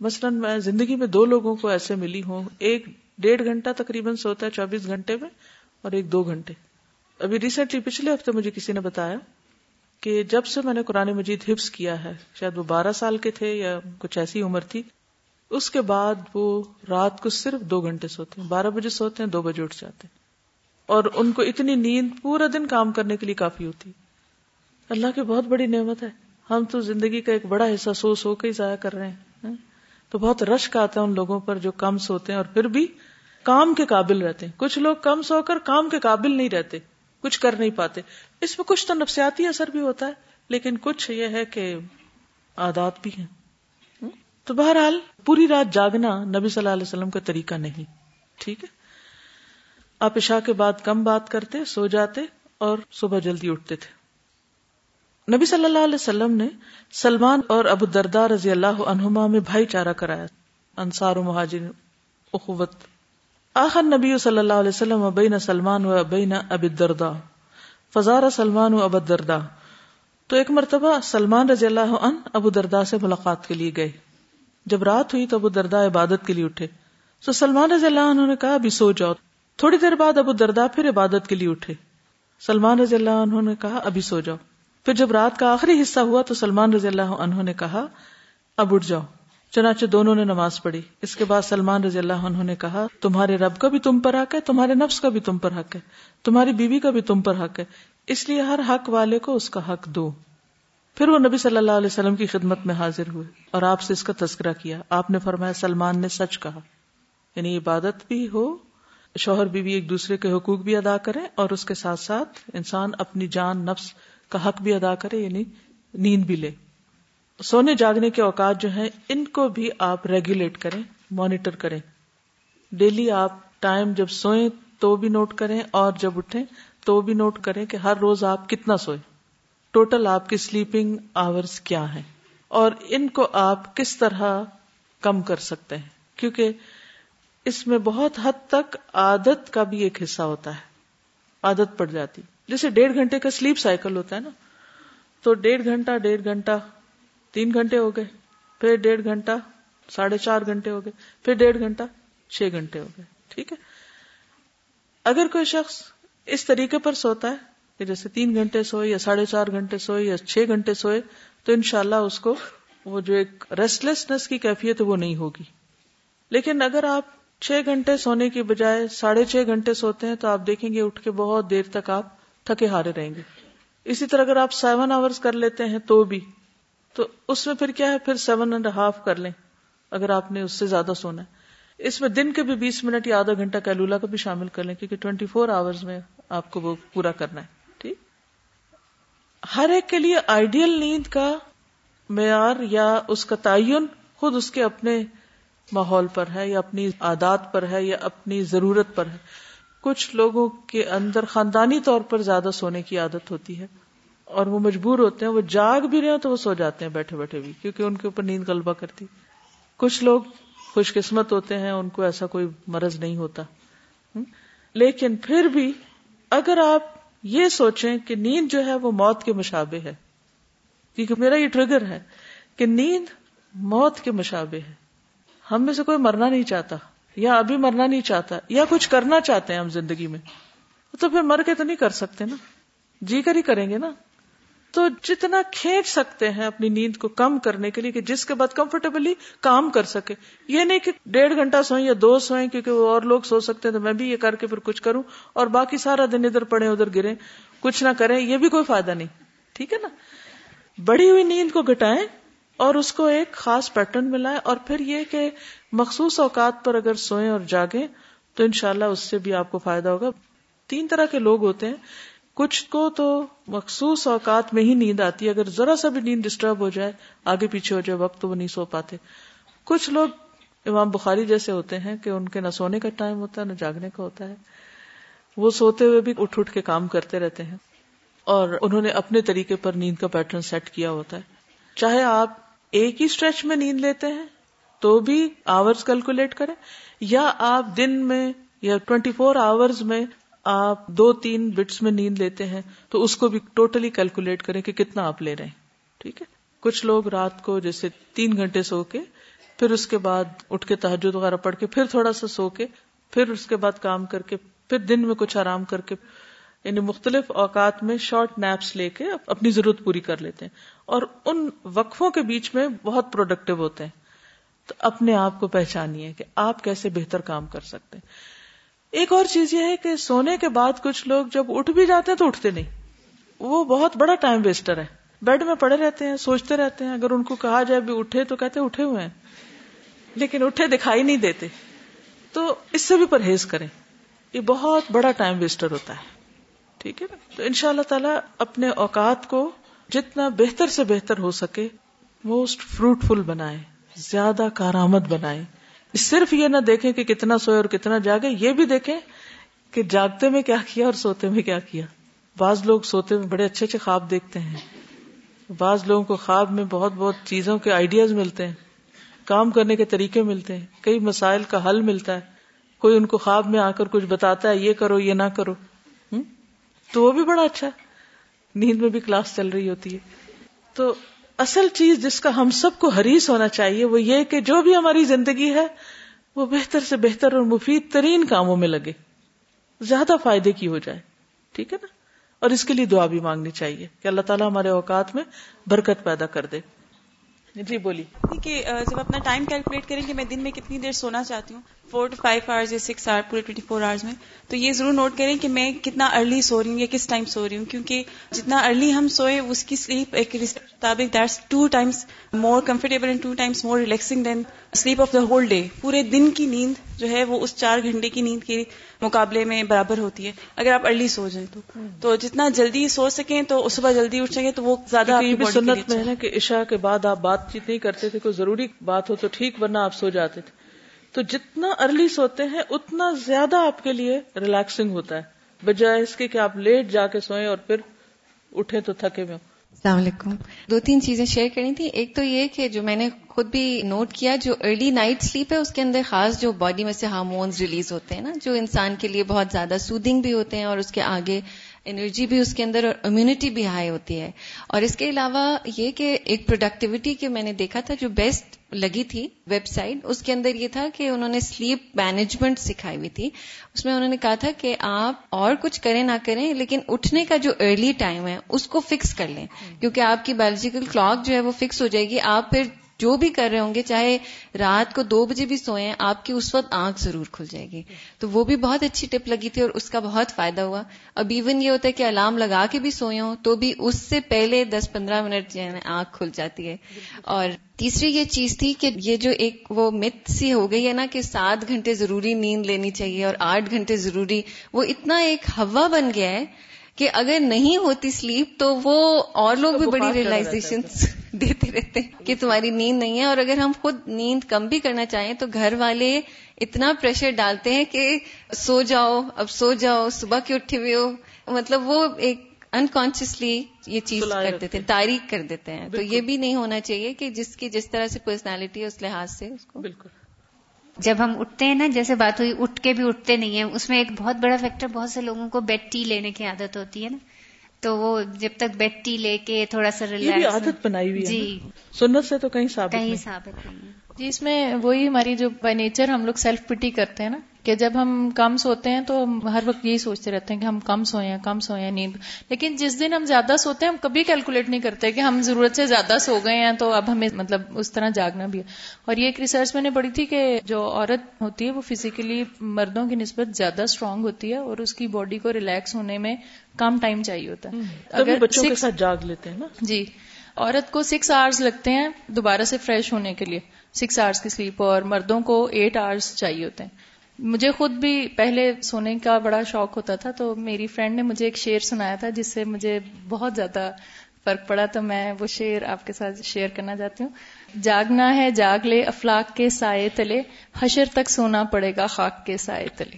مثلاً میں زندگی میں دو لوگوں کو ایسے ملی ہوں، ایک ڈیڑھ گھنٹہ تقریباً سوتا ہے چوبیس گھنٹے میں اور ایک دو گھنٹے۔ ابھی ریسنٹلی پچھلے ہفتے مجھے کسی نے بتایا کہ جب سے میں نے قرآن مجید حفظ کیا ہے، شاید وہ بارہ سال کے تھے یا کچھ ایسی عمر تھی، اس کے بعد وہ رات کو صرف دو گھنٹے سوتے ہیں، بارہ بجے سوتے ہیں، دو بجے اٹھ جاتے ہیں۔ اور ان کو اتنی نیند پورا دن کام کرنے کے لیے کافی ہوتی۔ اللہ کی بہت بڑی نعمت ہے۔ ہم تو زندگی کا ایک بڑا حصہ سو سو کے ہی ضائع کر رہے ہیں۔ تو بہت رشک آتا ہے ان لوگوں پر جو کم سوتے ہیں اور پھر بھی کام کے قابل رہتے ہیں۔ کچھ لوگ کم سو کر کام کے قابل نہیں رہتے، کچھ کر نہیں پاتے۔ اس میں کچھ تو نفسیاتی اثر بھی ہوتا ہے، لیکن کچھ یہ ہے کہ عادات بھی ہیں۔ تو بہرحال، پوری رات جاگنا نبی صلی اللہ علیہ وسلم کا طریقہ نہیں، ٹھیک ہے؟ آپ عشاء کے بعد کم بات کرتے، سو جاتے اور صبح جلدی اٹھتے تھے۔ نبی صلی اللہ علیہ وسلم نے سلمان اور ابو دردار رضی اللہ عنہما میں بھائی چارہ کرایا، انصار و مہاجر، اخوت۔ آخر نبی صلی اللہ علیہ وسلم بین سلمان و بین اب دردا فزار سلمان و ابو دردا تو ایک مرتبہ سلمان رضی اللہ عنہ ابو دردا سے ملاقات کے لیے گئے۔ جب رات ہوئی تو ابو دردا عبادت کے لیے اٹھے۔ تو سلمان رضی اللہ عنہ نے کہا، ابھی سو جاؤ۔ تھوڑی دیر بعد ابو دردا پھر عبادت کے لیے اٹھے۔ سلمان رضی اللہ عنہ نے کہا، ابھی سو جاؤ۔ پھر جب رات کا آخری حصہ ہوا تو سلمان رضی اللہ عنہ نے کہا، اب اٹھ جاؤ۔ چنانچہ دونوں نے نماز پڑھی۔ اس کے بعد سلمان رضی اللہ عنہ نے کہا، تمہارے رب کا بھی تم پر حق ہے، تمہارے نفس کا بھی تم پر حق ہے، تمہاری بیوی کا بھی تم پر حق ہے، اس لیے ہر حق والے کو اس کا حق دو۔ پھر وہ نبی صلی اللہ علیہ وسلم کی خدمت میں حاضر ہوئے اور آپ سے اس کا تذکرہ کیا۔ آپ نے فرمایا، سلمان نے سچ کہا۔ یعنی عبادت بھی ہو، شوہر بیوی ایک دوسرے کے حقوق بھی ادا کرے اور اس کے ساتھ ساتھ انسان اپنی جان، نفس کا حق بھی ادا کرے یعنی نیند بھی لے۔ سونے جاگنے کے اوقات جو ہیں، ان کو بھی آپ ریگولیٹ کریں مانیٹر کریں۔ ڈیلی آپ ٹائم جب سوئیں تو بھی نوٹ کریں، اور جب اٹھیں تو بھی نوٹ کریں کہ ہر روز آپ کتنا سوئے ٹوٹل آپ کی سلیپنگ آورز کیا ہیں؟ اور ان کو آپ کس طرح کم کر سکتے ہیں؟ کیونکہ اس میں بہت حد تک عادت کا بھی ایک حصہ ہوتا ہے۔ عادت پڑ جاتی۔ جیسے ڈیڑھ گھنٹے کا سلیپ سائیکل ہوتا ہے نا، تو ڈیڑھ گھنٹہ ڈیڑھ گھنٹہ تین گھنٹے ہو گئے، پھر ڈیڑھ گھنٹہ، ساڑھے چار گھنٹے ہو گئے، پھر ڈیڑھ گھنٹہ، چھ گھنٹے ہو گئے، ٹھیک ہے؟ اگر کوئی شخص اس طریقے پر سوتا ہے کہ جیسے تین گھنٹے سوئے یا ساڑھے چار گھنٹے سوئے یا چھ گھنٹے سوئے، تو انشاءاللہ اس کو وہ جو ایک ریسٹلیسنس کی کیفیت ہے وہ نہیں ہوگی۔ لیکن اگر آپ چھ گھنٹے سونے کی بجائے ساڑھے چھ گھنٹے سوتے ہیں تو آپ دیکھیں گے اٹھ کے بہت دیر تک آپ تھکے ہارے رہیں گے۔ اسی طرح اگر آپ سیون آورس کر لیتے ہیں تو بھی۔ تو اس میں پھر کیا ہے؟ پھر سیون اینڈ ہاف کر لیں، اگر آپ نے اس سے زیادہ سونا ہے۔ اس میں دن کے بھی بیس منٹ یا آدھا گھنٹہ کیلولا کا بھی شامل کر لیں، کیونکہ ٹوینٹی فور آورز میں آپ کو وہ پورا کرنا ہے۔ ٹھیک؟ ہر ایک کے لیے آئیڈیل نیند کا معیار یا اس کا تعین خود اس کے اپنے ماحول پر ہے، یا اپنی عادات پر ہے، یا اپنی ضرورت پر ہے۔ کچھ لوگوں کے اندر خاندانی طور پر زیادہ سونے کی عادت ہوتی ہے۔ اور وہ مجبور ہوتے ہیں، وہ جاگ بھی رہے تو وہ سو جاتے ہیں بیٹھے بیٹھے بھی، کیونکہ ان کے اوپر نیند غلبہ کرتی۔ کچھ لوگ خوش قسمت ہوتے ہیں، ان کو ایسا کوئی مرض نہیں ہوتا۔ لیکن پھر بھی اگر آپ یہ سوچیں کہ نیند جو ہے وہ موت کے مشابے ہے، کیونکہ میرا یہ ٹریگر ہے کہ نیند موت کے مشابے ہے۔ ہم میں سے کوئی مرنا نہیں چاہتا، یا ابھی مرنا نہیں چاہتا، یا کچھ کرنا چاہتے ہیں ہم زندگی میں، تو پھر مر کے تو نہیں کر سکتے نا۔ جی کر ہی کریں گے نا۔ تو جتنا کھینچ سکتے ہیں اپنی نیند کو کم کرنے کے لیے کہ جس کے بعد کمفرٹیبلی کام کر سکے۔ یہ نہیں کہ ڈیڑھ گھنٹہ سوئیں یا دو سوئیں کیونکہ وہ اور لوگ سو سکتے ہیں تو میں بھی یہ کر کے پھر کچھ کروں اور باقی سارا دن ادھر پڑے ادھر گرے کچھ نہ کریں، یہ بھی کوئی فائدہ نہیں۔ ٹھیک ہے نا؟ بڑی ہوئی نیند کو گٹائیں اور اس کو ایک خاص پیٹرن ملائیں اور پھر یہ کہ مخصوص اوقات پر اگر سوئیں اور جاگیں تو انشاءاللہ اس سے بھی آپ کو فائدہ ہوگا۔ تین طرح کے لوگ ہوتے ہیں۔ کچھ کو تو مخصوص اوقات میں ہی نیند آتی ہے۔ اگر ذرا سا بھی نیند ڈسٹرب ہو جائے، آگے پیچھے ہو جائے، وقت تو وہ نہیں سو پاتے۔ کچھ لوگ امام بخاری جیسے ہوتے ہیں کہ ان کے نہ سونے کا ٹائم ہوتا ہے، نہ جاگنے کا ہوتا ہے۔ وہ سوتے ہوئے بھی اٹھ اٹھ کے کام کرتے رہتے ہیں اور انہوں نے اپنے طریقے پر نیند کا پیٹرن سیٹ کیا ہوتا ہے۔ چاہے آپ ایک ہی اسٹریچ میں نیند لیتے ہیں، تو بھی آورز کیلکولیٹ کریں، یا آپ دن میں یا ٹوینٹی فور آورز میں آپ دو تین بٹس میں نیند لیتے ہیں تو اس کو بھی ٹوٹلی کیلکولیٹ کریں کہ کتنا آپ لے رہے ہیں۔ ٹھیک ہے؟ کچھ لوگ رات کو جیسے تین گھنٹے سو کے، پھر اس کے بعد اٹھ کے تحجد وغیرہ پڑھ کے، پھر تھوڑا سا سو کے، پھر اس کے بعد کام کر کے، پھر دن میں کچھ آرام کر کے یعنی مختلف اوقات میں شارٹ نیپس لے کے اپنی ضرورت پوری کر لیتے ہیں۔ اور ان وقفوں کے بیچ میں بہت پروڈکٹیو ہوتے ہیں۔ تو اپنے آپ کو پہچانیے کہ آپ کیسے بہتر کام کر سکتے ہیں۔ ایک اور چیز یہ ہے کہ سونے کے بعد کچھ لوگ جب اٹھ بھی جاتے ہیں تو اٹھتے نہیں۔ وہ بہت بڑا ٹائم ویسٹر ہے بیڈ میں پڑے رہتے ہیں، سوچتے رہتے ہیں۔ اگر ان کو کہا جائے بھی اٹھے تو کہتے اٹھے ہوئے ہیں۔ لیکن اٹھے دکھائی نہیں دیتے۔ تو اس سے بھی پرہیز کریں۔ یہ بہت بڑا ٹائم ویسٹر ہوتا ہے۔ ٹھیک ہے نا؟ تو ان شاء اللہ تعالیٰ اپنے اوقات کو جتنا بہتر سے بہتر ہو سکے موسٹ فروٹفل بنائے زیادہ کارآمد بنائے صرف یہ نہ دیکھیں کہ کتنا سوئے اور کتنا جاگے، یہ بھی دیکھیں کہ جاگتے میں کیا کیا اور سوتے میں کیا کیا۔ بعض لوگ سوتے میں بڑے اچھے اچھے خواب دیکھتے ہیں۔ بعض لوگوں کو خواب میں بہت بہت چیزوں کے آئیڈیاز ملتے ہیں، کام کرنے کے طریقے ملتے ہیں، کئی مسائل کا حل ملتا ہے۔ کوئی ان کو خواب میں آ کر کچھ بتاتا ہے، یہ کرو، یہ نہ کرو۔ تو وہ بھی بڑا اچھا۔ نیند میں بھی کلاس چل رہی ہوتی ہے۔ تو اصل چیز جس کا ہم سب کو حریص ہونا چاہیے وہ یہ کہ جو بھی ہماری زندگی ہے، وہ بہتر سے بہتر اور مفید ترین کاموں میں لگے۔ زیادہ فائدے کی ہو جائے۔ ٹھیک ہے نا؟ اور اس کے لیے دعا بھی مانگنی چاہیے کہ اللہ تعالیٰ ہمارے اوقات میں برکت پیدا کر دے۔ جی بولی کہ جب اپنا ٹائم کیلکولیٹ کریں کہ میں دن میں کتنی دیر سونا چاہتی ہوں؟ فور ٹو فائیو آورز یا سکس آور پورے ٹوئنٹی فور آورز میں تو یہ ضرور نوٹ کریں کہ میں کتنا ارلی سو رہی ہوں یا کس ٹائم سو رہی ہوں کیونکہ جتنا ارلی ہم سوئے اس کی سلیپ ایک مطابق that's two times more comfortable and two times more relaxing than sleep of the whole day پورے دن کی نیند جو ہے وہ اس چار گھنٹے کی نیند کے مقابلے میں برابر ہوتی ہے اگر آپ ارلی سو جائیں تو۔ تو جتنا جلدی سو سکیں تو صبح جلدی اٹھ سکیں تو وہ زیادہ سنت میں ہے کہ عشاء کے بعد آپ بات چیت نہیں کرتے تھے کوئی ضروری بات ہو تو ٹھیک ورنہ آپ سو جاتے تھے۔ تو جتنا ارلی سوتے ہیں، اتنا زیادہ آپ کے لیے ریلیکسنگ ہوتا ہے۔ بجائے اس کے کہ آپ لیٹ جا کے سوئیں اور پھر اٹھے تو تھکے میں السلام علیکم۔ دو تین چیزیں شیئر کرنی تھی۔ ایک تو یہ کہ جو میں نے خود بھی نوٹ کیا، جو ارلی نائٹ سلیپ ہے، اس کے اندر خاص جو باڈی میں سے ہارمونز ریلیز ہوتے ہیں نا، جو انسان کے لیے بہت زیادہ سودنگ بھی ہوتے ہیں اور اس کے آگے انرجی بھی اس کے اندر اور امیونٹی بھی ہائی ہوتی ہے۔ اور اس کے علاوہ یہ کہ ایک پروڈکٹیوٹی کے میں نے دیکھا تھا، جو بیسٹ لگی تھی ویب سائٹ اس کے اندر یہ تھا کہ انہوں نے سلیپ مینجمنٹ سکھائی ہوئی تھی۔ اس میں انہوں نے کہا تھا کہ آپ اور کچھ کریں نہ کریں لیکن اٹھنے کا جو ارلی ٹائم ہے اس کو فکس کر لیں۔ کیونکہ آپ کی بایولوجیکل کلاک جو ہے وہ فکس ہو جائے گی۔ آپ پھر جو بھی کر رہے ہوں گے چاہے رات کو دو بجے بھی سوئیں آپ کی اس وقت آنکھ ضرور کھل جائے گی۔ تو وہ بھی بہت اچھی ٹپ لگی تھی اور اس کا بہت فائدہ ہوا۔ اب ایون یہ ہوتا ہے کہ الارم لگا کے بھی سوئے ہوں تو بھی اس سے پہلے دس پندرہ منٹ جو ہے آنکھ کھل جاتی ہے۔ اور تیسری یہ چیز تھی کہ یہ جو ایک وہ مت سی ہو گئی ہے نا کہ سات گھنٹے ضروری نیند لینی چاہیے اور آٹھ گھنٹے ضروری وہ اتنا ایک ہوا بن گیا ہے کہ اگر نہیں ہوتی سلیپ تو وہ اور لوگ بھی بڑی ریئلائزیشن دیتے رہتے ہیں۔ کہ تمہاری نیند نہیں ہے اور اگر ہم خود نیند کم بھی کرنا چاہیں تو گھر والے اتنا پریشر ڈالتے ہیں کہ سو جاؤ اب سو جاؤ صبح کے اٹھے ہوئے ہو؟ مطلب وہ ایک انکانشیسلی یہ چیز کر دیتے ہیں تاریخ کر دیتے ہیں۔ تو یہ بھی نہیں ہونا چاہیے کہ جس کی جس طرح سے پرسنالٹی ہے اس لحاظ سے اس کو۔ بالکل۔ جب ہم اٹھتے ہیں نا جیسے بات ہوئی اٹھ کے بھی اٹھتے نہیں ہیں۔ اس میں ایک بہت بڑا فیکٹر بہت سے لوگوں کو بیڈ ٹی لینے کی عادت ہوتی ہے نا۔ تو وہ جب تک بیڈ ٹی لے کے تھوڑا سا ریلیکس عادت بنائی ہوئی جی۔ سنت سے تو کہیں ثابت کہیں ثابت نہیں جی اس میں وہی ہماری جو بائی نیچر ہم لوگ سیلف پٹی کرتے ہیں نا کہ جب ہم کم سوتے ہیں تو ہم ہر وقت یہی سوچتے رہتے ہیں کہ ہم کم سوئے ہیں کم سوئے ہیں نیند۔ لیکن جس دن ہم زیادہ سوتے ہیں ہم کبھی کیلکولیٹ نہیں کرتے کہ ہم ضرورت سے زیادہ سو گئے ہیں تو اب ہمیں مطلب اس طرح جاگنا بھی ہے۔ اور یہ ایک ریسرچ میں نے پڑھی تھی کہ جو عورت ہوتی ہے وہ فزیکلی مردوں کی نسبت زیادہ اسٹرانگ ہوتی ہے اور اس کی باڈی کو ریلیکس ہونے میں کم ٹائم چاہیے ہوتا ہے۔ اگر بچوں کے ساتھ جاگ لیتے ہیں نا۔ جی عورت کو سکس آورس لگتے ہیں دوبارہ سے فریش ہونے کے لیے۔ سکس آورس کی سلیپ اور مردوں کو ایٹ آورس چاہیے ہوتے ہیں۔ مجھے خود بھی پہلے سونے کا بڑا شوق ہوتا تھا تو میری فرینڈ نے مجھے ایک شعر سنایا تھا جس سے مجھے بہت زیادہ فرق پڑا۔ تو میں وہ شعر آپ کے ساتھ شیئر کرنا چاہتی ہوں۔ جاگنا ہے جاگ لے افلاق کے سائے تلے حشر تک سونا پڑے گا خاک کے سائے تلے۔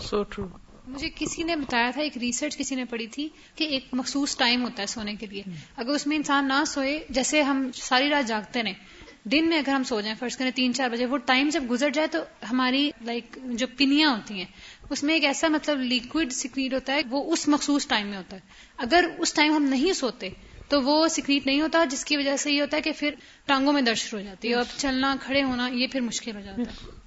سو ٹرو مجھے کسی نے بتایا تھا ایک ریسرچ کسی نے پڑھی تھی کہ ایک مخصوص ٹائم ہوتا ہے سونے کے لیے۔ اگر اس میں انسان نہ سوئے جیسے ہم ساری رات جاگتے رہیں دن میں اگر ہم سو جائیں فرض کریں تین چار بجے وہ ٹائم جب گزر جائے تو ہماری لائک جو پنیاں ہوتی ہیں اس میں ایک ایسا مطلب لیکوڈ سیکریٹ ہوتا ہے وہ اس مخصوص ٹائم میں ہوتا ہے۔ اگر اس ٹائم ہم نہیں سوتے تو وہ سیکریٹ نہیں ہوتا جس کی وجہ سے یہ ہوتا ہے کہ پھر ٹانگوں میں درد شروع ہو جاتی ہے اور چلنا کھڑے ہونا یہ پھر مشکل ہو جاتا ہے۔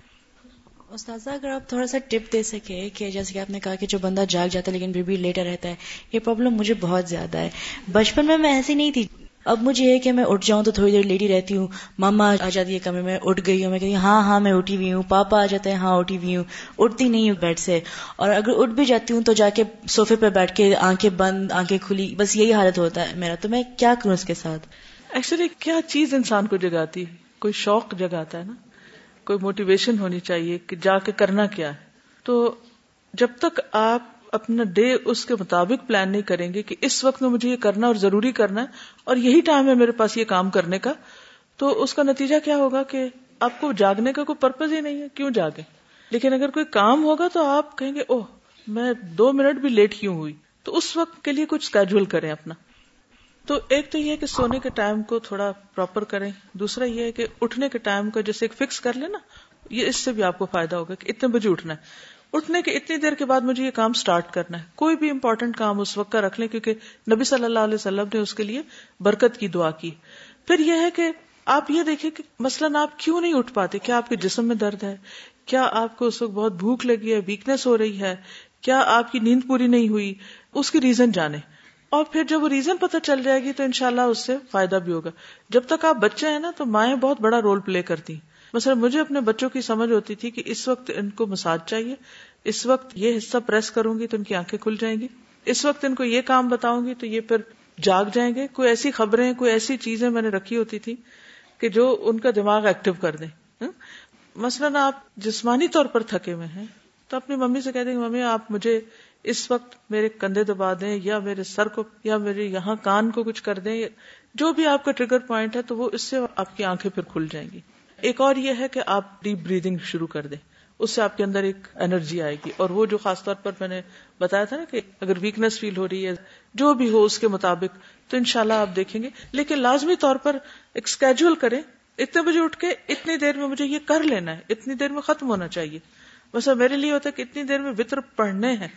استاذہ، اگر آپ تھوڑا سا ٹپ دے سکے کہ جیسے کہ آپ نے کہا کہ جو بندہ جاگ جاتا ہے لیکن پھر بھی لیٹر رہتا ہے، یہ پرابلم مجھے بہت زیادہ ہے۔ بچپن میں میں ایسی نہیں تھی۔ اب مجھے یہ کہ میں اٹھ جاؤں تو تھوڑی دیر لیٹی رہتی ہوں۔ ماما آ جاتی ہے کمرے میں، اٹھ گئی ہوں۔ میں کہتی ہوں ہاں ہاں میں اٹھی ہوئی ہوں۔ پاپا آ جاتے ہیں ہاں اٹھی ہوئی ہوں۔ اٹھتی نہیں ہوں بیڈ سے۔ اور اگر اٹھ بھی جاتی ہوں تو جا کے سوفے پہ بیٹھ کے آنکھیں بند، آنکھیں کھلی، بس یہی حالت ہوتا ہے میرا۔ تو میں کیا کروں اس کے ساتھ؟ ایکچولی کیا چیز انسان کو جگاتی کوئی شوق جگاتا ہے نا؟ کوئی موٹیویشن ہونی چاہیے کہ جا کے کرنا کیا ہے۔ تو جب تک آپ اپنا ڈے اس کے مطابق پلان نہیں کریں گے کہ اس وقت میں مجھے یہ کرنا اور ضروری کرنا ہے اور یہی ٹائم ہے میرے پاس یہ کام کرنے کا، تو اس کا نتیجہ کیا ہوگا کہ آپ کو جاگنے کا کوئی پرپز ہی نہیں ہے۔ کیوں جاگے لیکن اگر کوئی کام ہوگا تو آپ کہیں گے، اوہ، میں دو منٹ بھی لیٹ کیوں ہوئی؟ تو اس وقت کے لیے کچھ اسکیجول کریں اپنا۔ تو ایک تو یہ کہ سونے کے ٹائم کو تھوڑا پراپر کریں، دوسرا یہ ہے کہ اٹھنے کے ٹائم کو جیسے ایک فکس کر لیں نا، یہ اس سے بھی آپ کو فائدہ ہوگا کہ اتنے بجے اٹھنا ہے۔ اٹھنے کے اتنی دیر کے بعد مجھے یہ کام سٹارٹ کرنا ہے۔ کوئی بھی امپورٹنٹ کام اس وقت کا رکھ لیں، کیونکہ نبی صلی اللہ علیہ وسلم نے اس کے لیے برکت کی دعا کی۔ پھر یہ ہے کہ آپ یہ دیکھیں کہ مثلاً آپ کیوں نہیں اٹھ پاتے؟ کیا آپ کے جسم میں درد ہے؟ کیا آپ کو اس وقت بہت بھوک لگی ہے ویکنیس ہو رہی ہے؟ کیا آپ کی نیند پوری نہیں ہوئی؟ اس کی ریزن جانے اور پھر جب وہ ریزن پتہ چل جائے گی تو انشاءاللہ اس سے فائدہ بھی ہوگا۔ جب تک آپ بچے ہیں نا تو مائیں بہت بڑا رول پلے کرتی مثلا مجھے اپنے بچوں کی سمجھ ہوتی تھی کہ اس وقت ان کو مساج چاہیے۔ اس وقت یہ حصہ پریس کروں گی تو ان کی آنکھیں کھل جائیں گی۔ اس وقت ان کو یہ کام بتاؤں گی تو یہ پھر جاگ جائیں گے۔ کوئی ایسی خبریں، کوئی ایسی چیزیں میں نے رکھی ہوتی تھی کہ جو ان کا دماغ ایکٹیو کر دیں۔ مثلاً آپ جسمانی طور پر تھکے ہوئے ہیں تو اپنی ممی سے کہہ دیں ممی، آپ مجھے اس وقت میرے کندھے دبا دیں یا میرے سر کو یا میرے یہاں کان کو کچھ کر دیں، جو بھی آپ کا ٹریگر پوائنٹ ہے تو وہ اس سے آپ کی آنکھیں پھر کھل جائیں گی۔ ایک اور یہ ہے کہ آپ ڈیپ بریدنگ شروع کر دیں، اس سے آپ کے اندر ایک انرجی آئے گی۔ اور وہ جو خاص طور پر میں نے بتایا تھا نا کہ اگر ویکنیس فیل ہو رہی ہے، جو بھی ہو اس کے مطابق، تو انشاءاللہ آپ دیکھیں گے۔ لیکن لازمی طور پر ایک اسکیجول کریں، اتنے بجے اٹھ کے اتنی دیر میں مجھے یہ کر لینا ہے، اتنی دیر میں ختم ہونا چاہیے۔ بس میرے لیے ہوتا ہے کہ اتنی دیر میں وطر پڑھنے ہیں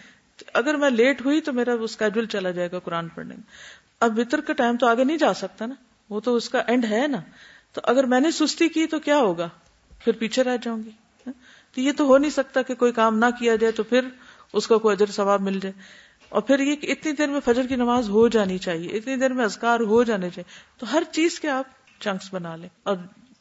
اگر میں لیٹ ہوئی تو میرا اسکیجول چلا جائے گا قرآن پڑھنے میں۔ اب وطر کا ٹائم تو آگے نہیں جا سکتا نا۔ وہ تو اس کا اینڈ ہے نا۔ تو اگر میں نے سستی کی تو کیا ہوگا؟ پھر پیچھے رہ جاؤں گی۔ ہاں؟ تو یہ تو ہو نہیں سکتا کہ کوئی کام نہ کیا جائے تو پھر اس کا کوئی اجر ثواب مل جائے۔ اور پھر یہ کہ اتنی دیر میں فجر کی نماز ہو جانی چاہیے، اتنی دیر میں ازکار ہو جانے چاہیے۔ تو ہر چیز کے آپ چنکس بنا لیں۔ اور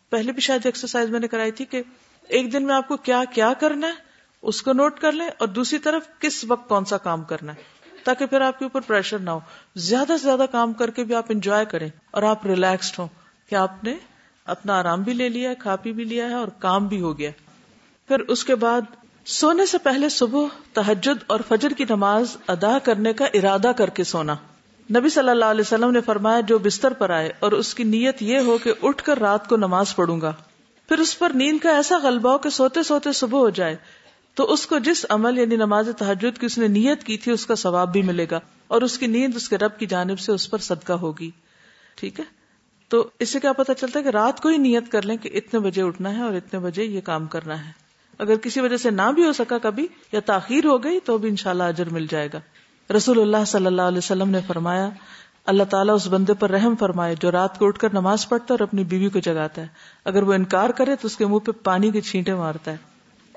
پہلے بھی شاید ایکسرسائز میں نے کرائی تھی کہ ایک دن میں آپ کو کیا کیا کرنا ہے؟ اس کو نوٹ کر لیں اور دوسری طرف کس وقت کون سا کام کرنا ہے تاکہ پھر آپ کے اوپر پریشر نہ ہو۔ زیادہ سے زیادہ کام کر کے بھی آپ انجوائے کریں اور آپ ریلیکسڈ ہوں کہ آپ نے اپنا آرام بھی لے لیا ہے، کھا پی بھی لیا ہے اور کام بھی ہو گیا۔ پھر اس کے بعد سونے سے پہلے صبح تحجد اور فجر کی نماز ادا کرنے کا ارادہ کر کے سونا۔ نبی صلی اللہ علیہ وسلم نے فرمایا، جو بستر پر آئے اور اس کی نیت یہ ہو کہ اٹھ کر رات کو نماز پڑھوں گا۔ پھر اس پر نیند کا ایسا غلبہ ہو کہ سوتے سوتے صبح ہو جائے۔ تو اس کو جس عمل یعنی نماز تحجد کی اس نے نیت کی تھی، اس کا ثواب بھی ملے گا اور اس کی نیند اس کے رب کی جانب سے اس پر صدقہ ہوگی۔ ٹھیک ہے؟ تو اس سے کیا پتا چلتا ہے کہ رات کو ہی نیت کر لیں کہ اتنے بجے اٹھنا ہے اور اتنے بجے یہ کام کرنا ہے۔ اگر کسی وجہ سے نہ بھی ہو سکا کبھی یا تاخیر ہو گئی تو بھی انشاءاللہ اجر مل جائے گا۔ رسول اللہ صلی اللہ علیہ وسلم نے فرمایا، اللہ تعالیٰ اس بندے پر رحم فرمائے جو رات کو اٹھ کر نماز پڑھتا ہے اور اپنی بیوی کو جگاتا ہے۔ اگر وہ انکار کرے تو اس کے منہ پہ پانی کے چھینٹے مارتا ہے۔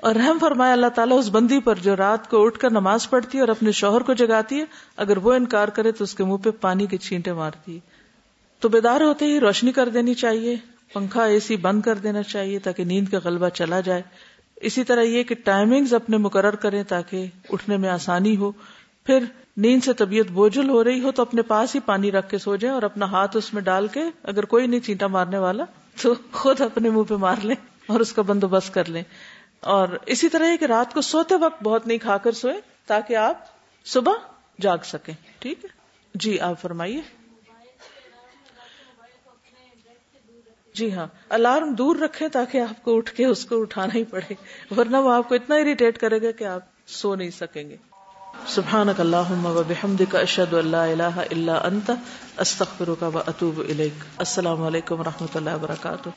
اور رحم فرمائے اللہ تعالیٰ اس بندی پر جو رات کو اٹھ کر نماز پڑھتی ہے اور اپنے شوہر کو جگاتی ہے، اگر وہ انکار کرے تو اس کے منہ پہ پانی کے چھینٹے مارتی ہے۔ تو بیدار ہوتے ہی روشنی کر دینی چاہیے، پنکھا اے سی بند کر دینا چاہیے تاکہ نیند کا غلبہ چلا جائے۔ اسی طرح یہ کہ ٹائمنگز اپنے مقرر کریں تاکہ اٹھنے میں آسانی ہو۔ پھر نیند سے طبیعت بوجھل ہو رہی ہو تو اپنے پاس ہی پانی رکھ کے سو جائیں اور اپنا ہاتھ اس میں ڈال کے اگر کوئی نہیں چینٹا مارنے والا تو خود اپنے منہ پہ مار لیں اور اس کا بندوبست کر لیں۔ اور اسی طرح کہ رات کو سوتے وقت بہت نہیں کھا کر سوئے تاکہ آپ صبح جاگ سکیں۔ ٹھیک ہے؟ جی آپ فرمائیے۔ جی ہاں الارم دور رکھے تاکہ آپ کو اٹھ کے اس کو اٹھانا ہی پڑے۔ ورنہ وہ آپ کو اتنا اریٹیٹ کرے گا کہ آپ سو نہیں سکیں گے۔ سبحانك اللهم وبحمدك اشهد ان لا اله الا انت استغفرك واتوب اليك السلام علیکم و رحمۃ اللہ وبرکاتہ